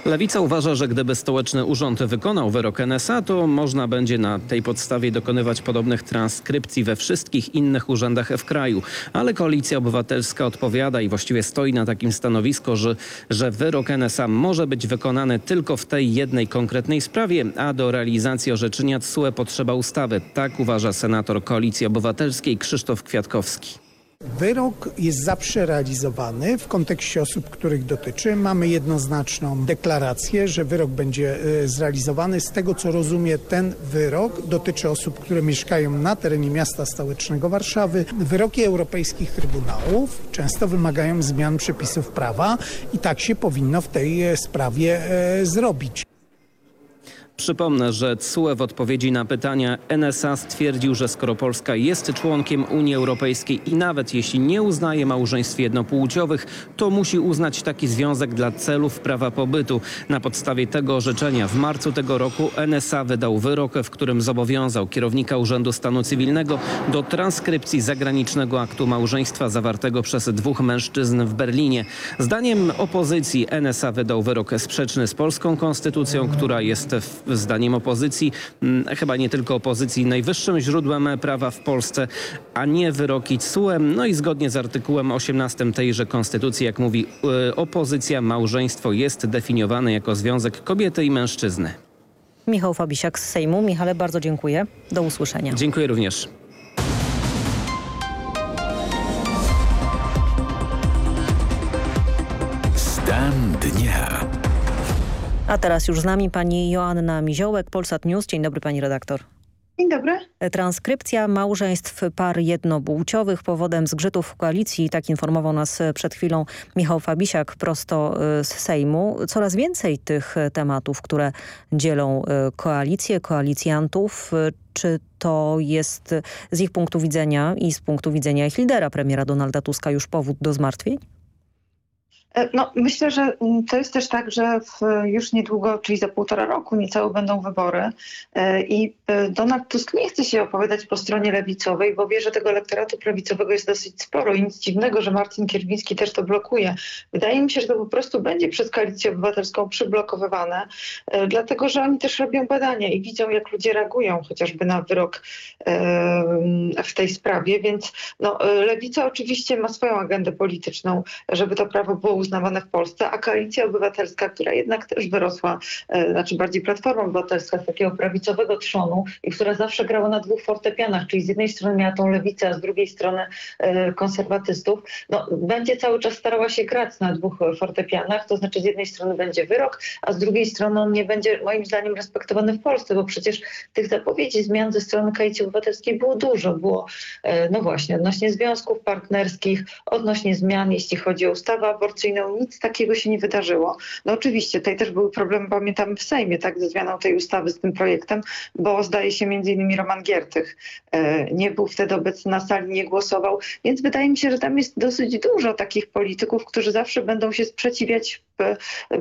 Lewica uważa, że gdyby stołeczny urząd wykonał wyrok NSA, to można będzie na tej podstawie dokonywać podobnych transkrypcji we wszystkich innych urzędach w kraju. Ale Koalicja Obywatelska odpowiada i właściwie stoi na takim stanowisku, że, że wyrok NSA może być wykonany tylko w tej jednej konkretnej sprawie, a do realizacji orzeczenia TSUE potrzeba ustawy. Tak uważa senator Koalicji Obywatelskiej Krzysztof Kwiatkowski. Wyrok jest zawsze realizowany w kontekście osób, których dotyczy. Mamy jednoznaczną deklarację, że wyrok będzie e, zrealizowany. Z tego co rozumie, ten wyrok dotyczy osób, które mieszkają na terenie miasta stołecznego Warszawy. Wyroki europejskich trybunałów często wymagają zmian przepisów prawa i tak się powinno w tej e, sprawie e, zrobić. Przypomnę, że CUE w odpowiedzi na pytania NSA stwierdził, że skoro Polska jest członkiem Unii Europejskiej i nawet jeśli nie uznaje małżeństw jednopłciowych, to musi uznać taki związek dla celów prawa pobytu. Na podstawie tego orzeczenia w marcu tego roku NSA wydał wyrok, w którym zobowiązał kierownika Urzędu Stanu Cywilnego do transkrypcji zagranicznego aktu małżeństwa zawartego przez dwóch mężczyzn w Berlinie. Zdaniem opozycji NSA wydał wyrok sprzeczny z polską konstytucją, która jest w zdaniem opozycji, mm, chyba nie tylko opozycji, najwyższym źródłem prawa w Polsce, a nie wyroki TSUE. No i zgodnie z artykułem 18 tejże konstytucji, jak mówi y, opozycja, małżeństwo jest definiowane jako związek kobiety i mężczyzny. Michał Fabisiak z Sejmu. Michale, bardzo dziękuję. Do usłyszenia. Dziękuję również. A teraz już z nami pani Joanna Miziołek, Polsat News. Dzień dobry pani redaktor. Dzień dobry. Transkrypcja małżeństw par jednopłciowych powodem zgrzytów w koalicji. Tak informował nas przed chwilą Michał Fabisiak prosto y, z Sejmu. Coraz więcej tych tematów, które dzielą koalicję, koalicjantów. Czy to jest z ich punktu widzenia i z punktu widzenia ich lidera, premiera Donalda Tuska, już powód do zmartwień? E, no, myślę, że mm, to jest też tak, że już niedługo, czyli za półtora roku niecałe będą wybory e, i e, Donald Tusk nie chce się opowiadać po stronie lewicowej, bo wie, że tego elektoratu prawicowego jest dosyć sporo i nic dziwnego, że Marcin Kierwiński też to blokuje. Wydaje mi się, że to po prostu będzie przez Koalicję Obywatelską przyblokowywane, dlatego że oni też robią badania i widzą, jak ludzie reagują chociażby na wyrok w tej sprawie, więc no, lewica oczywiście ma swoją agendę polityczną, żeby to prawo było uznawane w Polsce, a Koalicja Obywatelska, która jednak też wyrosła, e, znaczy bardziej Platforma Obywatelska z takiego prawicowego trzonu i która zawsze grała na dwóch fortepianach, czyli z jednej strony miała tą lewicę, a z drugiej strony e, konserwatystów, no, będzie cały czas starała się grać na dwóch fortepianach, to znaczy z jednej strony będzie wyrok, a z drugiej strony on nie będzie moim zdaniem respektowany w Polsce, bo przecież tych zapowiedzi zmian ze strony Koalicji Obywatelskiej było dużo. Było, e, no właśnie, odnośnie związków partnerskich, odnośnie zmian, jeśli chodzi o ustawę aborcyjną, koalicyjną nic takiego się nie wydarzyło. No oczywiście, tutaj też były problemy, pamiętamy w Sejmie, tak, ze zmianą tej ustawy z tym projektem, bo zdaje się między innymi Roman Giertych e, nie był wtedy obecny na sali, nie głosował, więc wydaje mi się, że tam jest dosyć dużo takich polityków, którzy zawsze będą się sprzeciwiać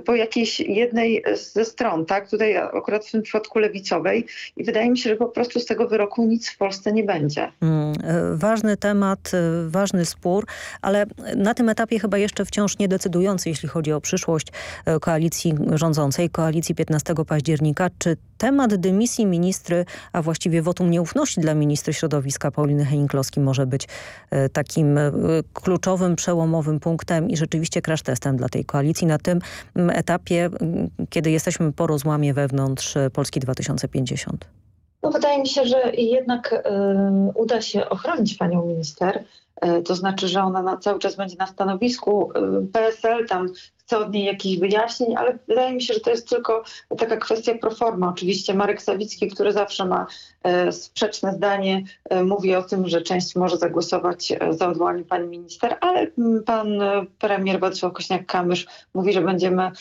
po jakiejś jednej ze stron, tak? Tutaj akurat w tym przypadku lewicowej i wydaje mi się, że po prostu z tego wyroku nic w Polsce nie będzie. Mm, e, ważny temat, e, ważny spór, ale na tym etapie chyba jeszcze wciąż niedecydujący, jeśli chodzi o przyszłość e, koalicji rządzącej, koalicji 15 października. Czy temat dymisji ministry, a właściwie wotum nieufności dla ministry środowiska Pauliny Henning-Kloski może być takim kluczowym, przełomowym punktem i rzeczywiście crash testem dla tej koalicji na tym etapie, kiedy jesteśmy po rozłamie wewnątrz Polski 2050? No wydaje mi się, że jednak y, uda się ochronić panią minister. Y, to znaczy, że ona na, cały czas będzie na stanowisku. Y, PSL tam chce od niej jakichś wyjaśnień, ale wydaje mi się, że to jest tylko taka kwestia proforma. Oczywiście Marek Sawicki, który zawsze ma e, sprzeczne zdanie, e, mówi o tym, że część może zagłosować e, za odwołaniem pani minister, ale pan premier Władysław Kośniak-Kamysz mówi, że będziemy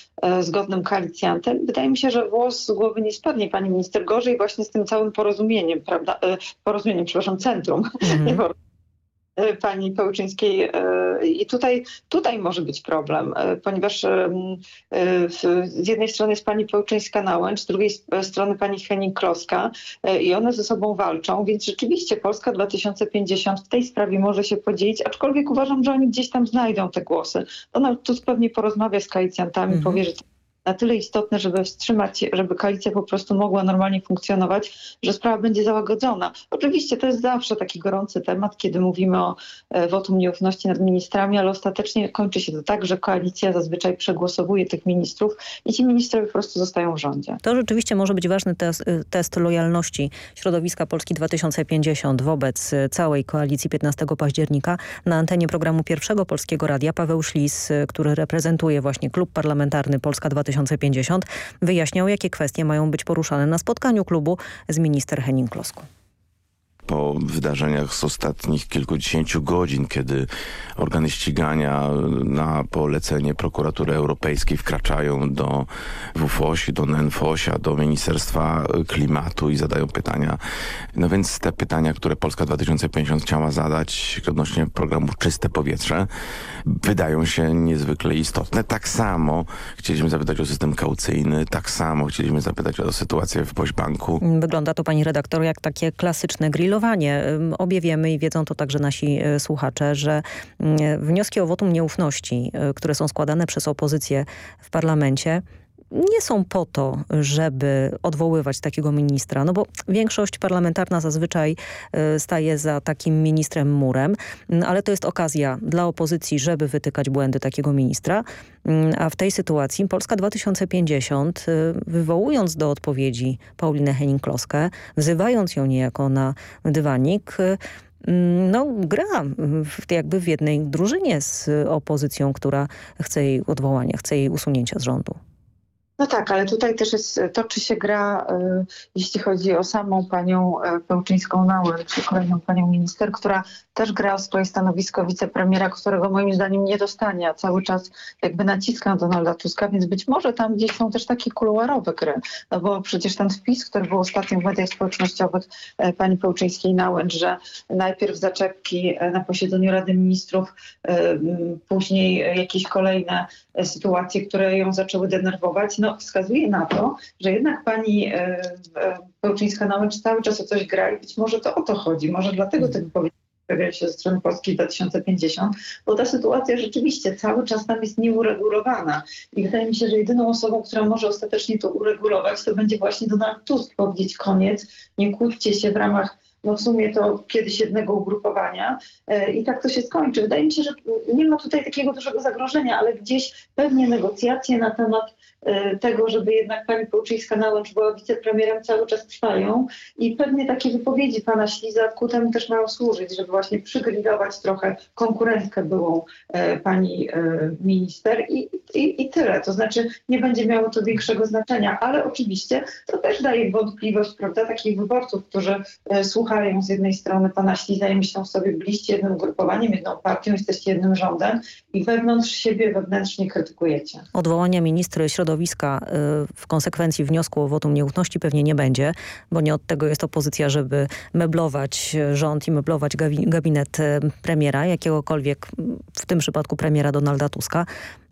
zgodnym koalicjantem. Wydaje mi się, że włos z głowy nie spadnie pani minister. Gorzej właśnie z tym całym porozumieniem, prawda? Porozumieniem, przepraszam, centrum. (laughs) Mm -hmm. E, pani Pełczyńskiej e, i tutaj, tutaj może być problem, e, ponieważ z jednej strony jest pani Pełczyńska-Nałęcz, z drugiej strony pani Henning-Kloska i one ze sobą walczą, więc rzeczywiście Polska 2050 w tej sprawie może się podzielić, aczkolwiek uważam, że oni gdzieś tam znajdą te głosy. Donald Tusk pewnie porozmawia z koalicjantami, -hmm. powie, że na tyle istotne, żeby wstrzymać, żeby koalicja po prostu mogła normalnie funkcjonować, że sprawa będzie załagodzona. Oczywiście to jest zawsze taki gorący temat, kiedy mówimy o e, wotum nieufności nad ministrami, ale ostatecznie kończy się to tak, że koalicja zazwyczaj przegłosowuje tych ministrów i ci ministrowie po prostu zostają w rządzie. To rzeczywiście może być ważny test, y, test lojalności środowiska Polski 2050 wobec y, całej koalicji 15 października. Na antenie programu Pierwszego Polskiego Radia Paweł Szlis, y, który reprezentuje właśnie klub parlamentarny Polska 2050 2050 wyjaśniał, jakie kwestie mają być poruszane na spotkaniu klubu z minister Henning-Kloską po wydarzeniach z ostatnich kilkudziesięciu godzin, kiedy organy ścigania na polecenie prokuratury europejskiej wkraczają do WFOŚ, do NFOŚ, do Ministerstwa Klimatu i zadają pytania. No więc te pytania, które Polska 2050 chciała zadać odnośnie programu Czyste Powietrze, wydają się niezwykle istotne. Tak samo chcieliśmy zapytać o system kaucyjny, tak samo chcieliśmy zapytać o sytuację w Pośbanku. Wygląda to, pani redaktor, jak takie klasyczne grillowanie. Obie wiemy i wiedzą to także nasi e, słuchacze, że mm, wnioski o wotum nieufności, e, które są składane przez opozycję w parlamencie, nie są po to, żeby odwoływać takiego ministra, no bo większość parlamentarna zazwyczaj e, staje za takim ministrem murem, ale to jest okazja dla opozycji, żeby wytykać błędy takiego ministra, a w tej sytuacji Polska 2050, e, wywołując do odpowiedzi Paulinę Henning-Kloskę, wzywając ją niejako na dywanik, e, no, gra w, jakby w jednej drużynie z opozycją, która chce jej odwołania, chce jej usunięcia z rządu. No tak, ale tutaj też jest, toczy się gra, y, jeśli chodzi o samą panią y, Pełczyńską Nałę, czy kolejną panią minister, która też gra o swoje stanowisko wicepremiera, którego moim zdaniem nie dostanie, a cały czas jakby naciska Donalda Tuska, więc być może tam gdzieś są też takie kuluarowe gry, no bo przecież ten wpis, który był ostatnio w mediach społecznościowych y, pani Pełczyńskiej Nałęcz, że najpierw zaczepki na posiedzeniu Rady Ministrów, później jakieś kolejne sytuacje, które ją zaczęły denerwować, no wskazuje na to, że jednak pani e, e, Pełczyńska-Nałęcz cały czas o coś gra i być może to o to chodzi, może dlatego te wypowiedzi pojawia się ze strony Polski 2050, bo ta sytuacja rzeczywiście cały czas tam jest nieuregulowana. I wydaje mi się, że jedyną osobą, która może ostatecznie to uregulować, to będzie właśnie Donald Tusk powiedzieć koniec, nie kłóćcie się w ramach no w sumie to kiedyś jednego ugrupowania e, i tak to się skończy. Wydaje mi się, że nie ma tutaj takiego dużego zagrożenia, ale gdzieś pewnie negocjacje na temat tego, żeby jednak pani Pełczyńska-Nałęcz była wicepremierem cały czas trwają i pewnie takie wypowiedzi pana Śliza ku temu też mają służyć, żeby właśnie przygrillować trochę konkurentkę byłą pani minister i, i, i tyle. To znaczy nie będzie miało to większego znaczenia, ale oczywiście to też daje wątpliwość, prawda, takich wyborców, którzy słuchają z jednej strony pana Śliza i myślą sobie, byliście jednym ugrupowaniem, jedną partią, jesteście jednym rządem i wewnątrz siebie wewnętrznie krytykujecie. Odwołania ministry środowiska y, w konsekwencji wniosku o wotum nieufności pewnie nie będzie, bo nie od tego jest opozycja, żeby meblować rząd i meblować gabinet y, premiera, jakiegokolwiek w tym przypadku premiera Donalda Tuska.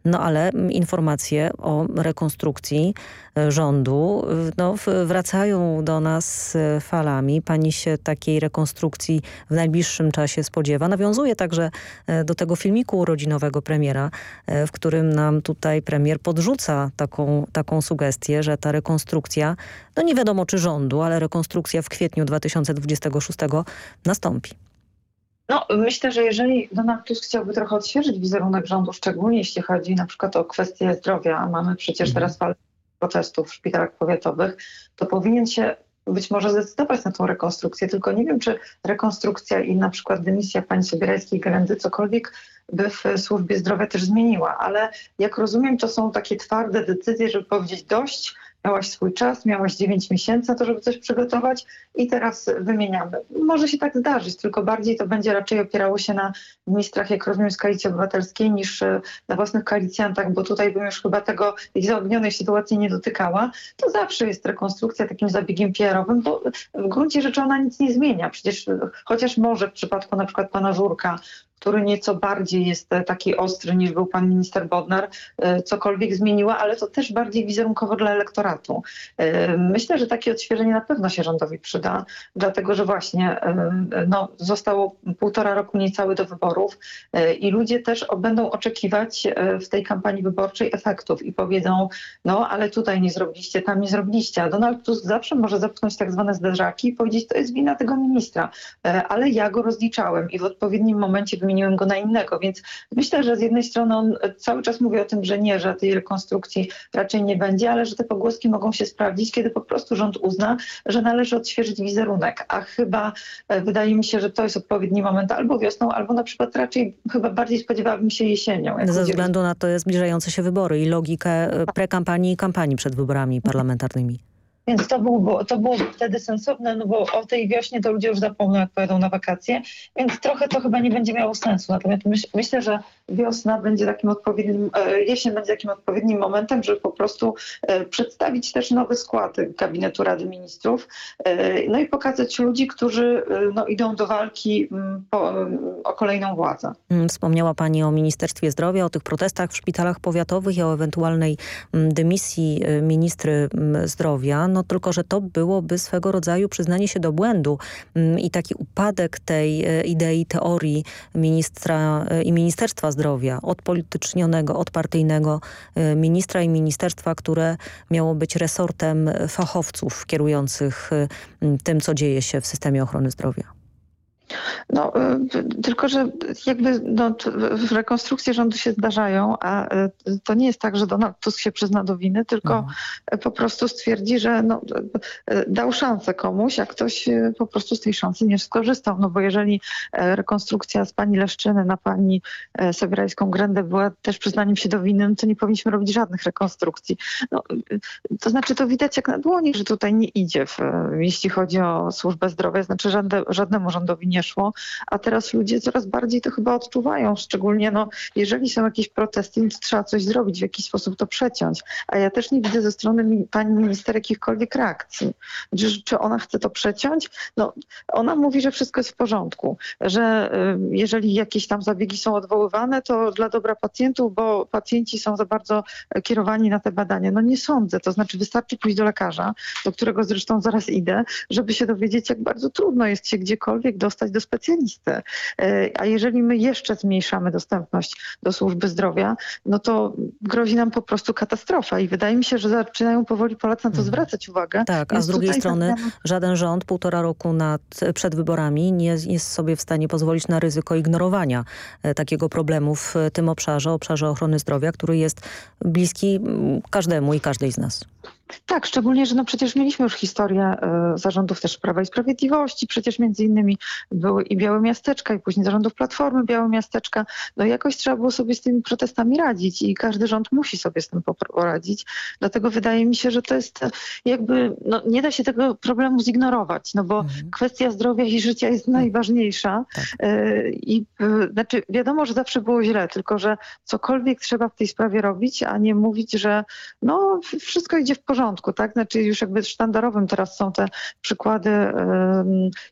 No ale informacje o rekonstrukcji e, rządu e, no, wracają do nas e, falami. Pani się takiej rekonstrukcji w najbliższym czasie spodziewa. Nawiązuje także do tego filmiku urodzinowego premiera, w którym nam tutaj premier podrzuca taką, taką sugestię, że ta rekonstrukcja, no nie wiadomo czy rządu, ale rekonstrukcja w kwietniu 2026 nastąpi. No, myślę, że jeżeli Donald Tusk chciałby trochę odświeżyć wizerunek rządu, szczególnie jeśli chodzi na przykład o kwestie zdrowia, a mamy przecież mhm. teraz falę protestów w szpitalach powiatowych, to powinien się być może zdecydować na tą rekonstrukcję, tylko nie wiem, czy rekonstrukcja i na przykład dymisja pani Sobierajskiej-Gelendy cokolwiek by w służbie zdrowia też zmieniła, ale jak rozumiem, to są takie twarde decyzje, żeby powiedzieć dość, miałaś swój czas, miałaś 9 miesięcy na to, żeby coś przygotować i teraz wymieniamy. Może się tak zdarzyć, tylko bardziej to będzie raczej opierało się na ministrach, jak rozumiem, z Koalicji Obywatelskiej niż e, na własnych koalicjantach, bo tutaj bym już chyba tego tej zaognionej sytuacji nie dotykała. To zawsze jest rekonstrukcja takim zabiegiem PR-owym, bo w gruncie rzeczy ona nic nie zmienia. Przecież chociaż może w przypadku na przykład pana Żurka który nieco bardziej jest e, taki ostry niż był pan minister Bodnar, e, cokolwiek zmieniła, ale to też bardziej wizerunkowo dla elektoratu. E, myślę, że takie odświeżenie na pewno się rządowi przyda, dlatego że właśnie no, zostało półtora roku niecały do wyborów i ludzie też będą oczekiwać w tej kampanii wyborczej efektów i powiedzą, no ale tutaj nie zrobiliście, tam nie zrobiliście. A Donald Tusk zawsze może zepchnąć tak zwane zderzaki i powiedzieć, to jest wina tego ministra, ale ja go rozliczałem i w odpowiednim momencie wymieniłem go na innego, więc myślę, że z jednej strony on cały czas mówi o tym, że nie, że tej rekonstrukcji raczej nie będzie, ale że te pogłoski mogą się sprawdzić, kiedy po prostu rząd uzna, że należy odświeżyć wizerunek, a chyba e, wydaje mi się, że to jest odpowiedni moment albo wiosną, albo na przykład raczej chyba bardziej spodziewałabym się jesienią. Ze względu na to zbliżające się wybory i logikę e, prekampanii i kampanii przed wyborami parlamentarnymi. Więc to, był, to było wtedy sensowne, no bo o tej wiośnie to ludzie już zapomną, jak pojadą na wakacje, więc trochę to chyba nie będzie miało sensu. Natomiast myśl, myślę, że wiosna będzie takim odpowiednim, e, jesień będzie takim odpowiednim momentem, żeby po prostu e, przedstawić też nowy skład gabinetu Rady Ministrów, e, no i pokazać ludzi, którzy no, idą do walki mm, po, o kolejną władzę. Mm, wspomniała Pani o Ministerstwie Zdrowia, o tych protestach w szpitalach powiatowych i o ewentualnej mm, dymisji ministry zdrowia no tylko, że to byłoby swego rodzaju przyznanie się do błędu mm, i taki upadek tej e, idei, teorii ministra e, i Ministerstwa Zdrowia, odpolitycznionego, odpartyjnego e, ministra i ministerstwa, które miało być resortem fachowców kierujących tym, co dzieje się w systemie ochrony zdrowia. No, y, tylko że jakby no, rekonstrukcje rządu się zdarzają, a y, to nie jest tak, że Donald Tusk się przyzna do winy, tylko mhm. po prostu stwierdzi, że no, dał szansę komuś, a ktoś po prostu z tej szansy nie skorzystał. No bo jeżeli e, rekonstrukcja z pani Leszczyny na pani e, Sobierajską Grendę była też przyznaniem się do winy, no to nie powinniśmy robić żadnych rekonstrukcji. No, to znaczy to widać jak na dłoni, że tutaj nie idzie, w, jeśli chodzi o służbę zdrowia, znaczy żadne, żadnemu rządowi nie szło, a teraz ludzie coraz bardziej to chyba odczuwają, szczególnie no, jeżeli są jakieś protesty, to trzeba coś zrobić, w jakiś sposób to przeciąć. A ja też nie widzę ze strony pani minister jakichkolwiek reakcji. Czy, czy ona chce to przeciąć? No, ona mówi, że wszystko jest w porządku, że y, jeżeli jakieś tam zabiegi są odwoływane, to dla dobra pacjentów, bo pacjenci są za bardzo kierowani na te badania. No nie sądzę, to znaczy wystarczy pójść do lekarza, do którego zresztą zaraz idę, żeby się dowiedzieć, jak bardzo trudno jest się gdziekolwiek dostać do specjalistów specjalisty. A jeżeli my jeszcze zmniejszamy dostępność do służby zdrowia, no to grozi nam po prostu katastrofa i wydaje mi się, że zaczynają powoli Polacy na to zwracać uwagę. Tak, a z drugiej strony żaden rząd półtora roku nad, przed wyborami nie jest sobie w stanie pozwolić na ryzyko ignorowania takiego problemu w tym obszarze, obszarze ochrony zdrowia, który jest bliski każdemu i każdej z nas. Tak, szczególnie, że no przecież mieliśmy już historię y, zarządów też Prawa i Sprawiedliwości, przecież między innymi były i Białe Miasteczka i później zarządów Platformy Białe Miasteczka. No jakoś trzeba było sobie z tymi protestami radzić i każdy rząd musi sobie z tym poradzić. Dlatego wydaje mi się, że to jest jakby, no nie da się tego problemu zignorować, no bo mhm. kwestia zdrowia i życia jest najważniejsza tak. y, i y, znaczy wiadomo, że zawsze było źle, tylko że cokolwiek trzeba w tej sprawie robić, a nie mówić, że no wszystko idzie w porządku porządku, tak? Znaczy już jakby sztandarowym teraz są te przykłady,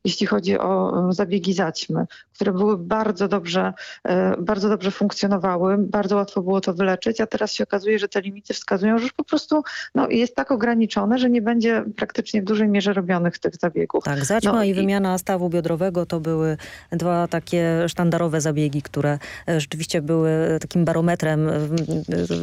jeśli chodzi o zabiegi zaćmy, które były bardzo dobrze, e, bardzo dobrze funkcjonowały, bardzo łatwo było to wyleczyć, a teraz się okazuje, że te limity wskazują, że już po prostu no, jest tak ograniczone, że nie będzie praktycznie w dużej mierze robionych tych zabiegów. Tak, zaćma no, i wymiana stawu biodrowego to były dwa takie sztandarowe zabiegi, które e, rzeczywiście były takim barometrem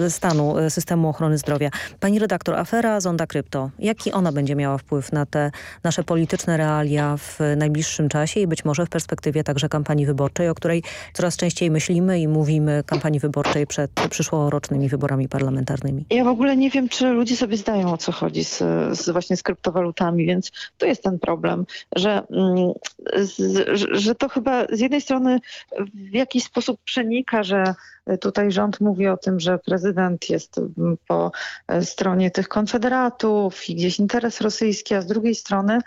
stanu systemu ochrony zdrowia. Pani redaktor, afera Zonda Krypto. Jaki ona będzie miała wpływ na te nasze polityczne realia w najbliższym czasie i być może w perspektywie także kampanii wyborczej, o której coraz częściej myślimy i mówimy kampanii wyborczej przed przyszłorocznymi wyborami parlamentarnymi? Ja w ogóle nie wiem, czy ludzie sobie zdają o co chodzi z, z właśnie z kryptowalutami, więc to jest ten problem, że, mm, z, że to chyba z jednej strony w jakiś sposób przenika, że Tutaj rząd mówi o tym, że prezydent jest mm, po e, stronie tych konfederatów i gdzieś interes rosyjski, a z drugiej strony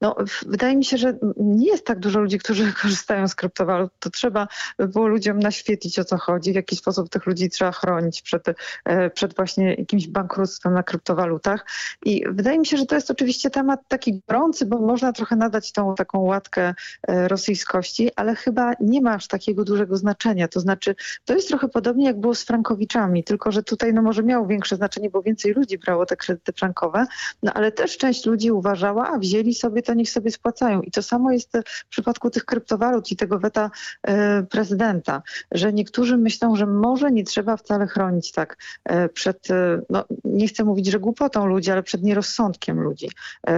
no, wydaje mi się, że nie jest tak dużo ludzi, którzy (laughs) korzystają z kryptowalut. To trzeba było ludziom naświetlić o co chodzi, w jaki sposób tych ludzi trzeba chronić przed, e, przed właśnie jakimś bankructwem na kryptowalutach. I wydaje mi się, że to jest oczywiście temat taki gorący, bo można trochę nadać tą taką łatkę e, rosyjskości, ale chyba nie ma aż takiego dużego znaczenia. To znaczy, to jest trochę podobnie jak było z frankowiczami, tylko że tutaj no może miało większe znaczenie, bo więcej ludzi brało te kredyty frankowe, no ale też część ludzi uważała, a wzięli sobie to niech sobie spłacają. I to samo jest w przypadku tych kryptowalut i tego weta e, prezydenta, że niektórzy myślą, że może nie trzeba wcale chronić tak e, przed, e, no nie chcę mówić, że głupotą ludzi, ale przed nierozsądkiem ludzi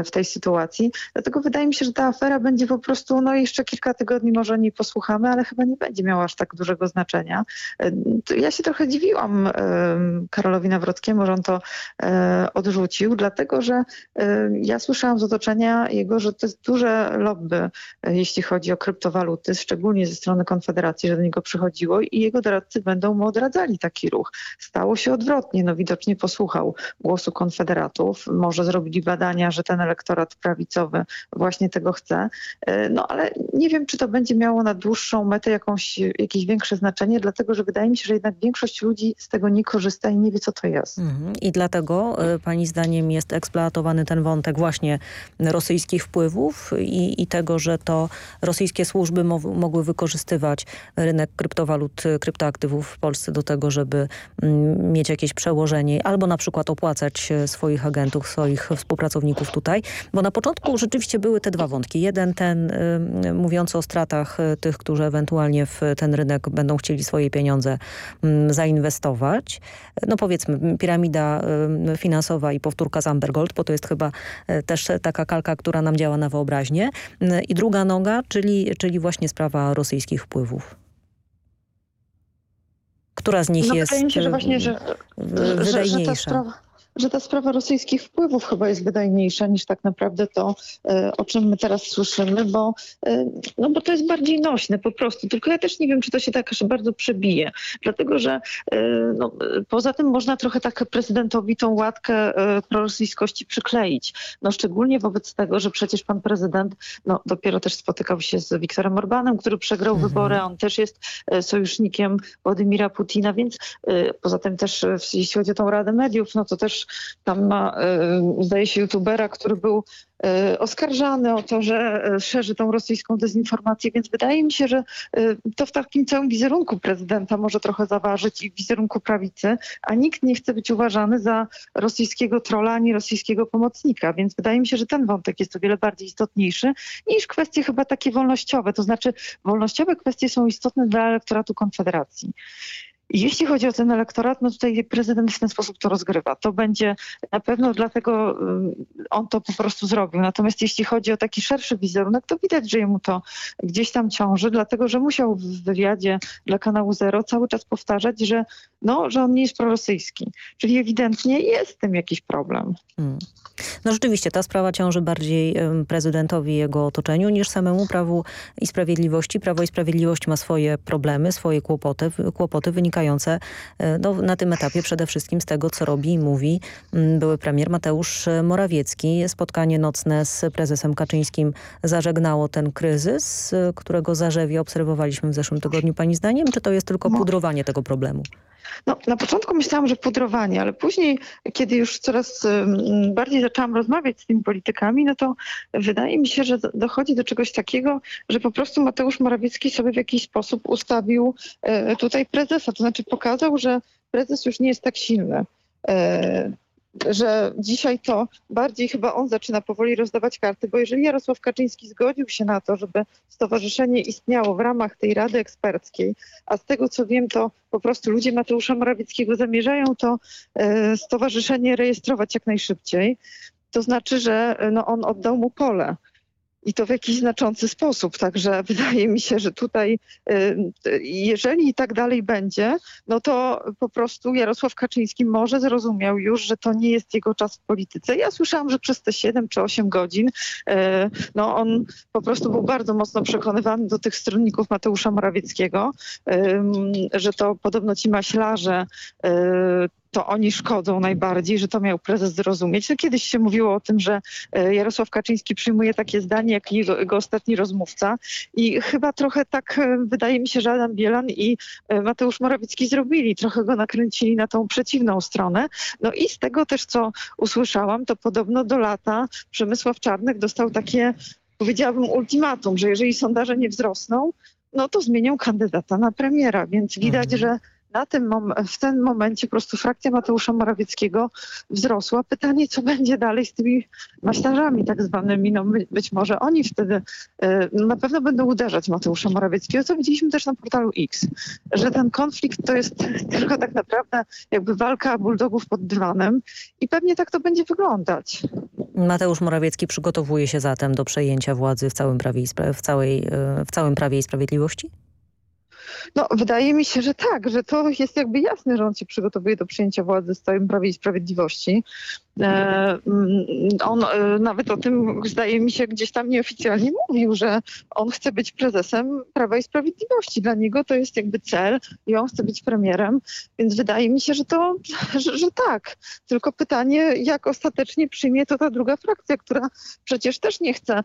w tej sytuacji. Dlatego wydaje mi się, że ta afera będzie po prostu, no jeszcze kilka tygodni może nie posłuchamy, ale chyba nie będzie miała aż tak dużego znaczenia. Ja się trochę dziwiłam Karolowi Nawrockiemu, że on to odrzucił, dlatego że ja słyszałam z otoczenia jego, że to jest duże lobby, e, jeśli chodzi o kryptowaluty, szczególnie ze strony Konfederacji, że do niego przychodziło i jego doradcy będą mu odradzali taki ruch. Stało się odwrotnie, no widocznie posłuchał głosu Konfederatów, może zrobili badania, że ten elektorat prawicowy właśnie tego chce, e, no ale nie wiem, czy to będzie miało na dłuższą metę jakąś, jakieś większe znaczenie, dlatego że wydaje mi się, że jednak większość ludzi z tego nie korzysta i nie wie, co to jest. Mhm. I dlatego y, pani zdaniem jest eksploatowany ten wątek właśnie rosyjskich wpływów i, i tego, że to rosyjskie służby mo mogły wykorzystywać rynek kryptowalut, kryptoaktywów w Polsce do tego, żeby mm, mieć jakieś przełożenie albo na przykład opłacać e, swoich agentów, swoich współpracowników tutaj. Bo na początku rzeczywiście były te dwa wątki. Jeden ten y, mówiący o stratach tych, którzy ewentualnie w ten rynek będą chcieli swoje pieniądze y, zainwestować. No powiedzmy piramida finansowa i powtórka z Ambergold, bo to jest chyba też taka kalka, która nam działa na wyobraźnię. I druga noga, czyli, czyli właśnie sprawa rosyjskich wpływów. Która z nich no, jest wydaje mi się, że właśnie, że, że, że ta sprawa że ta sprawa rosyjskich wpływów chyba jest wydajniejsza niż tak naprawdę to, e, o czym my teraz słyszymy, bo, e, no bo to jest bardziej nośne po prostu. Tylko ja też nie wiem, czy to się tak aż bardzo przebije. Dlatego, że e, no, poza tym można trochę tak prezydentowi tą łatkę prorosyjskości przykleić. No szczególnie wobec tego, że przecież pan prezydent no, dopiero też spotykał się z Wiktorem Orbanem, który przegrał mhm. wybory. On też jest sojusznikiem Władimira Putina, więc poza tym też jeśli chodzi o tą Radę Mediów, no to też też tam ma, zdaje się, youtubera, który był oskarżany o to, że szerzy tą rosyjską dezinformację, więc wydaje mi się, że to w takim całym wizerunku prezydenta może trochę zaważyć i wizerunku prawicy, a nikt nie chce być uważany za rosyjskiego trola ani rosyjskiego pomocnika, więc wydaje mi się, że ten wątek jest o wiele bardziej istotniejszy niż kwestie chyba takie wolnościowe, to znaczy wolnościowe kwestie są istotne dla elektoratu Konfederacji. Jeśli chodzi o ten elektorat, no tutaj prezydent w ten sposób to rozgrywa. To będzie na pewno dlatego y, on to po prostu zrobił. Natomiast jeśli chodzi o taki szerszy wizerunek, to widać, że jemu to gdzieś tam ciąży, dlatego że musiał w wywiadzie dla kanału Zero cały czas powtarzać, że, no, że on nie jest prorosyjski. Czyli ewidentnie jest z tym jakiś problem. Hmm. No rzeczywiście, ta sprawa ciąży bardziej prezydentowi i jego otoczeniu niż samemu Prawu i Sprawiedliwości. Prawo i Sprawiedliwość ma swoje problemy, swoje kłopoty, kłopoty wynikające e, no, na tym etapie przede wszystkim z tego, co robi i mówi były premier Mateusz Morawiecki. Spotkanie nocne z prezesem Kaczyńskim zażegnało ten kryzys, e, którego zarzewie obserwowaliśmy w zeszłym tygodniu pani zdaniem, czy to jest tylko no. pudrowanie tego problemu? No, na początku myślałam, że pudrowanie, ale później, kiedy już coraz bardziej zaczęłam rozmawiać z tymi politykami, no to wydaje mi się, że dochodzi do czegoś takiego, że po prostu Mateusz Morawiecki sobie w jakiś sposób ustawił e, tutaj prezesa. To znaczy pokazał, że prezes już nie jest tak silny e, że dzisiaj to bardziej chyba on zaczyna powoli rozdawać karty, bo jeżeli Jarosław Kaczyński zgodził się na to, żeby stowarzyszenie istniało w ramach tej Rady Eksperckiej, a z tego co wiem, to po prostu ludzie Mateusza Morawieckiego zamierzają to e, stowarzyszenie rejestrować jak najszybciej, to znaczy, że no, on oddał mu pole i to w jakiś znaczący sposób. Także (laughs) wydaje mi się, że tutaj, y, jeżeli tak dalej będzie, no to po prostu Jarosław Kaczyński może zrozumiał już, że to nie jest jego czas w polityce. Ja słyszałam, że przez te 7 czy 8 godzin y, no on po prostu był bardzo mocno przekonywany do tych stronników Mateusza Morawieckiego, że to podobno ci maślarze y, to oni szkodzą najbardziej, że to miał prezes zrozumieć. No kiedyś się mówiło o tym, że e, Jarosław Kaczyński przyjmuje takie zdanie, jak jego, jego ostatni rozmówca i chyba trochę tak e, wydaje mi się, że Adam Bielan i e, Mateusz Morawiecki zrobili, trochę go nakręcili na tą przeciwną stronę. No i z tego też, co usłyszałam, to podobno do lata Przemysław Czarnek dostał takie, powiedziałabym, ultimatum, że jeżeli sondaże nie wzrosną, no to zmienią kandydata na premiera, więc widać, mhm. że na tym w tym momencie po prostu frakcja Mateusza Morawieckiego wzrosła. Pytanie, co będzie dalej z tymi maślarzami tak zwanymi. No być może oni wtedy e, na pewno będą uderzać Mateusza Morawieckiego, co widzieliśmy też na portalu X, że ten konflikt to jest (laughs) tylko tak naprawdę jakby walka bulldogów pod dywanem i pewnie tak to będzie wyglądać. Mateusz Morawiecki przygotowuje się zatem do przejęcia władzy w całym prawie, w całej, e, w całym prawie i sprawiedliwości? No, wydaje mi się, że tak, że to jest jakby jasne, że on się przygotowuje do przyjęcia władzy z całym Prawie i Sprawiedliwości. E, mm, on e, nawet o tym, zdaje mi się, gdzieś tam nieoficjalnie mówił, że on chce być prezesem Prawa i Sprawiedliwości. Dla niego to jest jakby cel i on chce być premierem, więc wydaje mi się, że to, że, że tak. Tylko pytanie, jak ostatecznie przyjmie to ta druga frakcja, która przecież też nie chce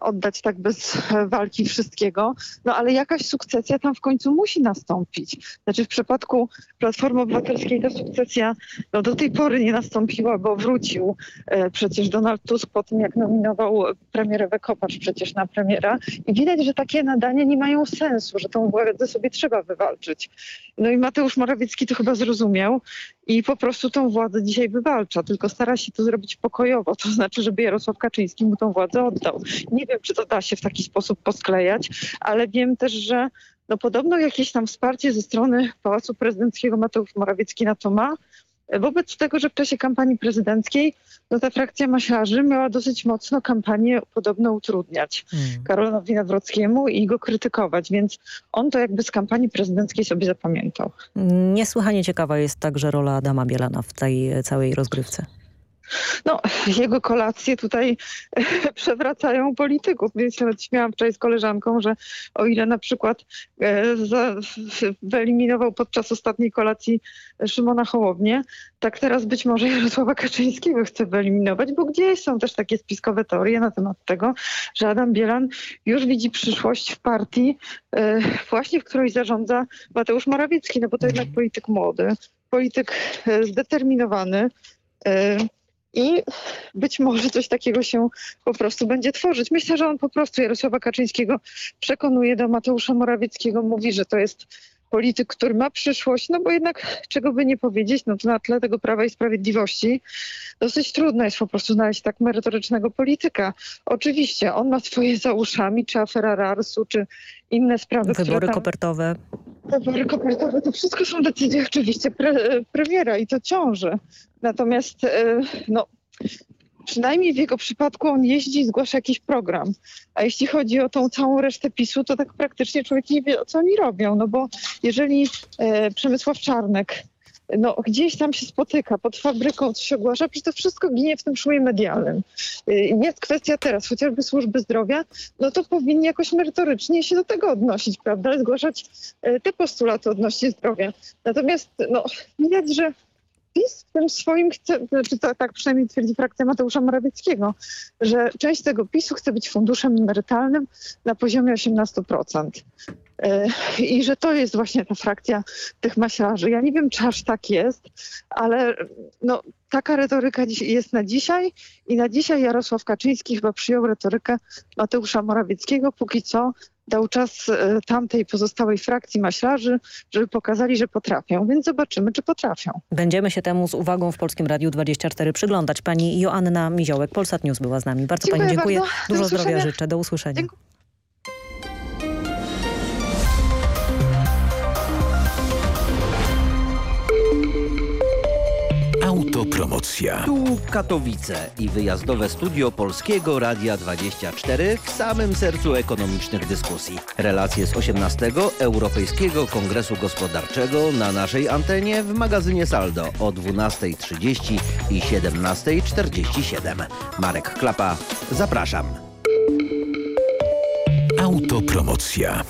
oddać tak bez (laughs) walki wszystkiego, no ale jakaś sukcesja tam w końcu musi nastąpić. Znaczy w przypadku Platformy Obywatelskiej ta sukcesja no, do tej pory nie nastąpiła, bo wrócił e, przecież Donald Tusk po tym, jak nominował premierę Kopacz przecież na premiera i widać, że takie nadania nie mają sensu, że tą władzę sobie trzeba wywalczyć. No i Mateusz Morawiecki to chyba zrozumiał i po prostu tą władzę dzisiaj wywalcza, tylko stara się to zrobić pokojowo, to znaczy, żeby Jarosław Kaczyński mu tą władzę oddał. Nie wiem, czy to da się w taki sposób posklejać, ale wiem też, że no podobno jakieś tam wsparcie ze strony Pałacu Prezydenckiego Mateusz Morawiecki na to ma, wobec tego, że w czasie kampanii prezydenckiej no ta frakcja maślarzy miała dosyć mocno kampanię podobno utrudniać hmm. Karolowi Nawrockiemu i go krytykować, więc on to jakby z kampanii prezydenckiej sobie zapamiętał. Niesłychanie ciekawa jest także rola Adama Bielana w tej całej rozgrywce. No, jego kolacje tutaj (laughs) przewracają polityków, więc nawet śmiałam wczoraj z koleżanką, że o ile na przykład e, wyeliminował podczas ostatniej kolacji Szymona Hołownię, tak teraz być może Jarosława Kaczyńskiego chce wyeliminować, bo gdzieś są też takie spiskowe teorie na temat tego, że Adam Bielan już widzi przyszłość w partii e, właśnie, w której zarządza Mateusz Morawiecki, no bo to jednak polityk młody, polityk e, zdeterminowany, I być może coś takiego się po prostu będzie tworzyć. Myślę, że on po prostu Jarosława Kaczyńskiego przekonuje do Mateusza Morawieckiego, mówi, że to jest polityk, który ma przyszłość, no bo jednak czego by nie powiedzieć, no to na tle tego Prawa i Sprawiedliwości dosyć trudno jest po prostu znaleźć tak merytorycznego polityka. Oczywiście on ma swoje za uszami, czy afera Rarsu, czy inne sprawy. Wybory tam... kopertowe. Wybory kopertowe to wszystko są decyzje oczywiście pre, premiera i to ciąży. Natomiast no, przynajmniej w jego przypadku on jeździ i zgłasza jakiś program. A jeśli chodzi o tą całą resztę PiSu, to tak praktycznie człowiek nie wie, co oni robią. No bo jeżeli e, Przemysław Czarnek no, gdzieś tam się spotyka, pod fabryką coś ogłasza, przecież to wszystko ginie w tym szumie medialnym. Jest kwestia teraz, chociażby służby zdrowia, no to powinni jakoś merytorycznie się do tego odnosić, prawda, zgłaszać te postulaty odnośnie zdrowia. Natomiast no, widać, że PiS w tym swoim chce, znaczy to, tak przynajmniej twierdzi frakcja Mateusza Morawieckiego, że część tego PiSu chce być funduszem emerytalnym na poziomie 18%. I że to jest właśnie ta frakcja tych maślarzy. Ja nie wiem, czy aż tak jest, ale no, taka retoryka jest na dzisiaj i na dzisiaj Jarosław Kaczyński chyba przyjął retorykę Mateusza Morawieckiego. Póki co dał czas tamtej pozostałej frakcji maślarzy, żeby pokazali, że potrafią, więc zobaczymy, czy potrafią. Będziemy się temu z uwagą w Polskim Radiu 24 przyglądać. Pani Joanna Miziołek, Polsat News była z nami. Bardzo dziękuję Pani dziękuję. Bardzo. Dużo zdrowia życzę. Do usłyszenia. Dziękuję. Autopromocja. Tu Katowice i wyjazdowe studio Polskiego Radia 24 w samym sercu ekonomicznych dyskusji. Relacje z 18 Europejskiego Kongresu Gospodarczego na naszej antenie w magazynie Saldo o 12.30 i 17.47. Marek Klapa, zapraszam. Autopromocja.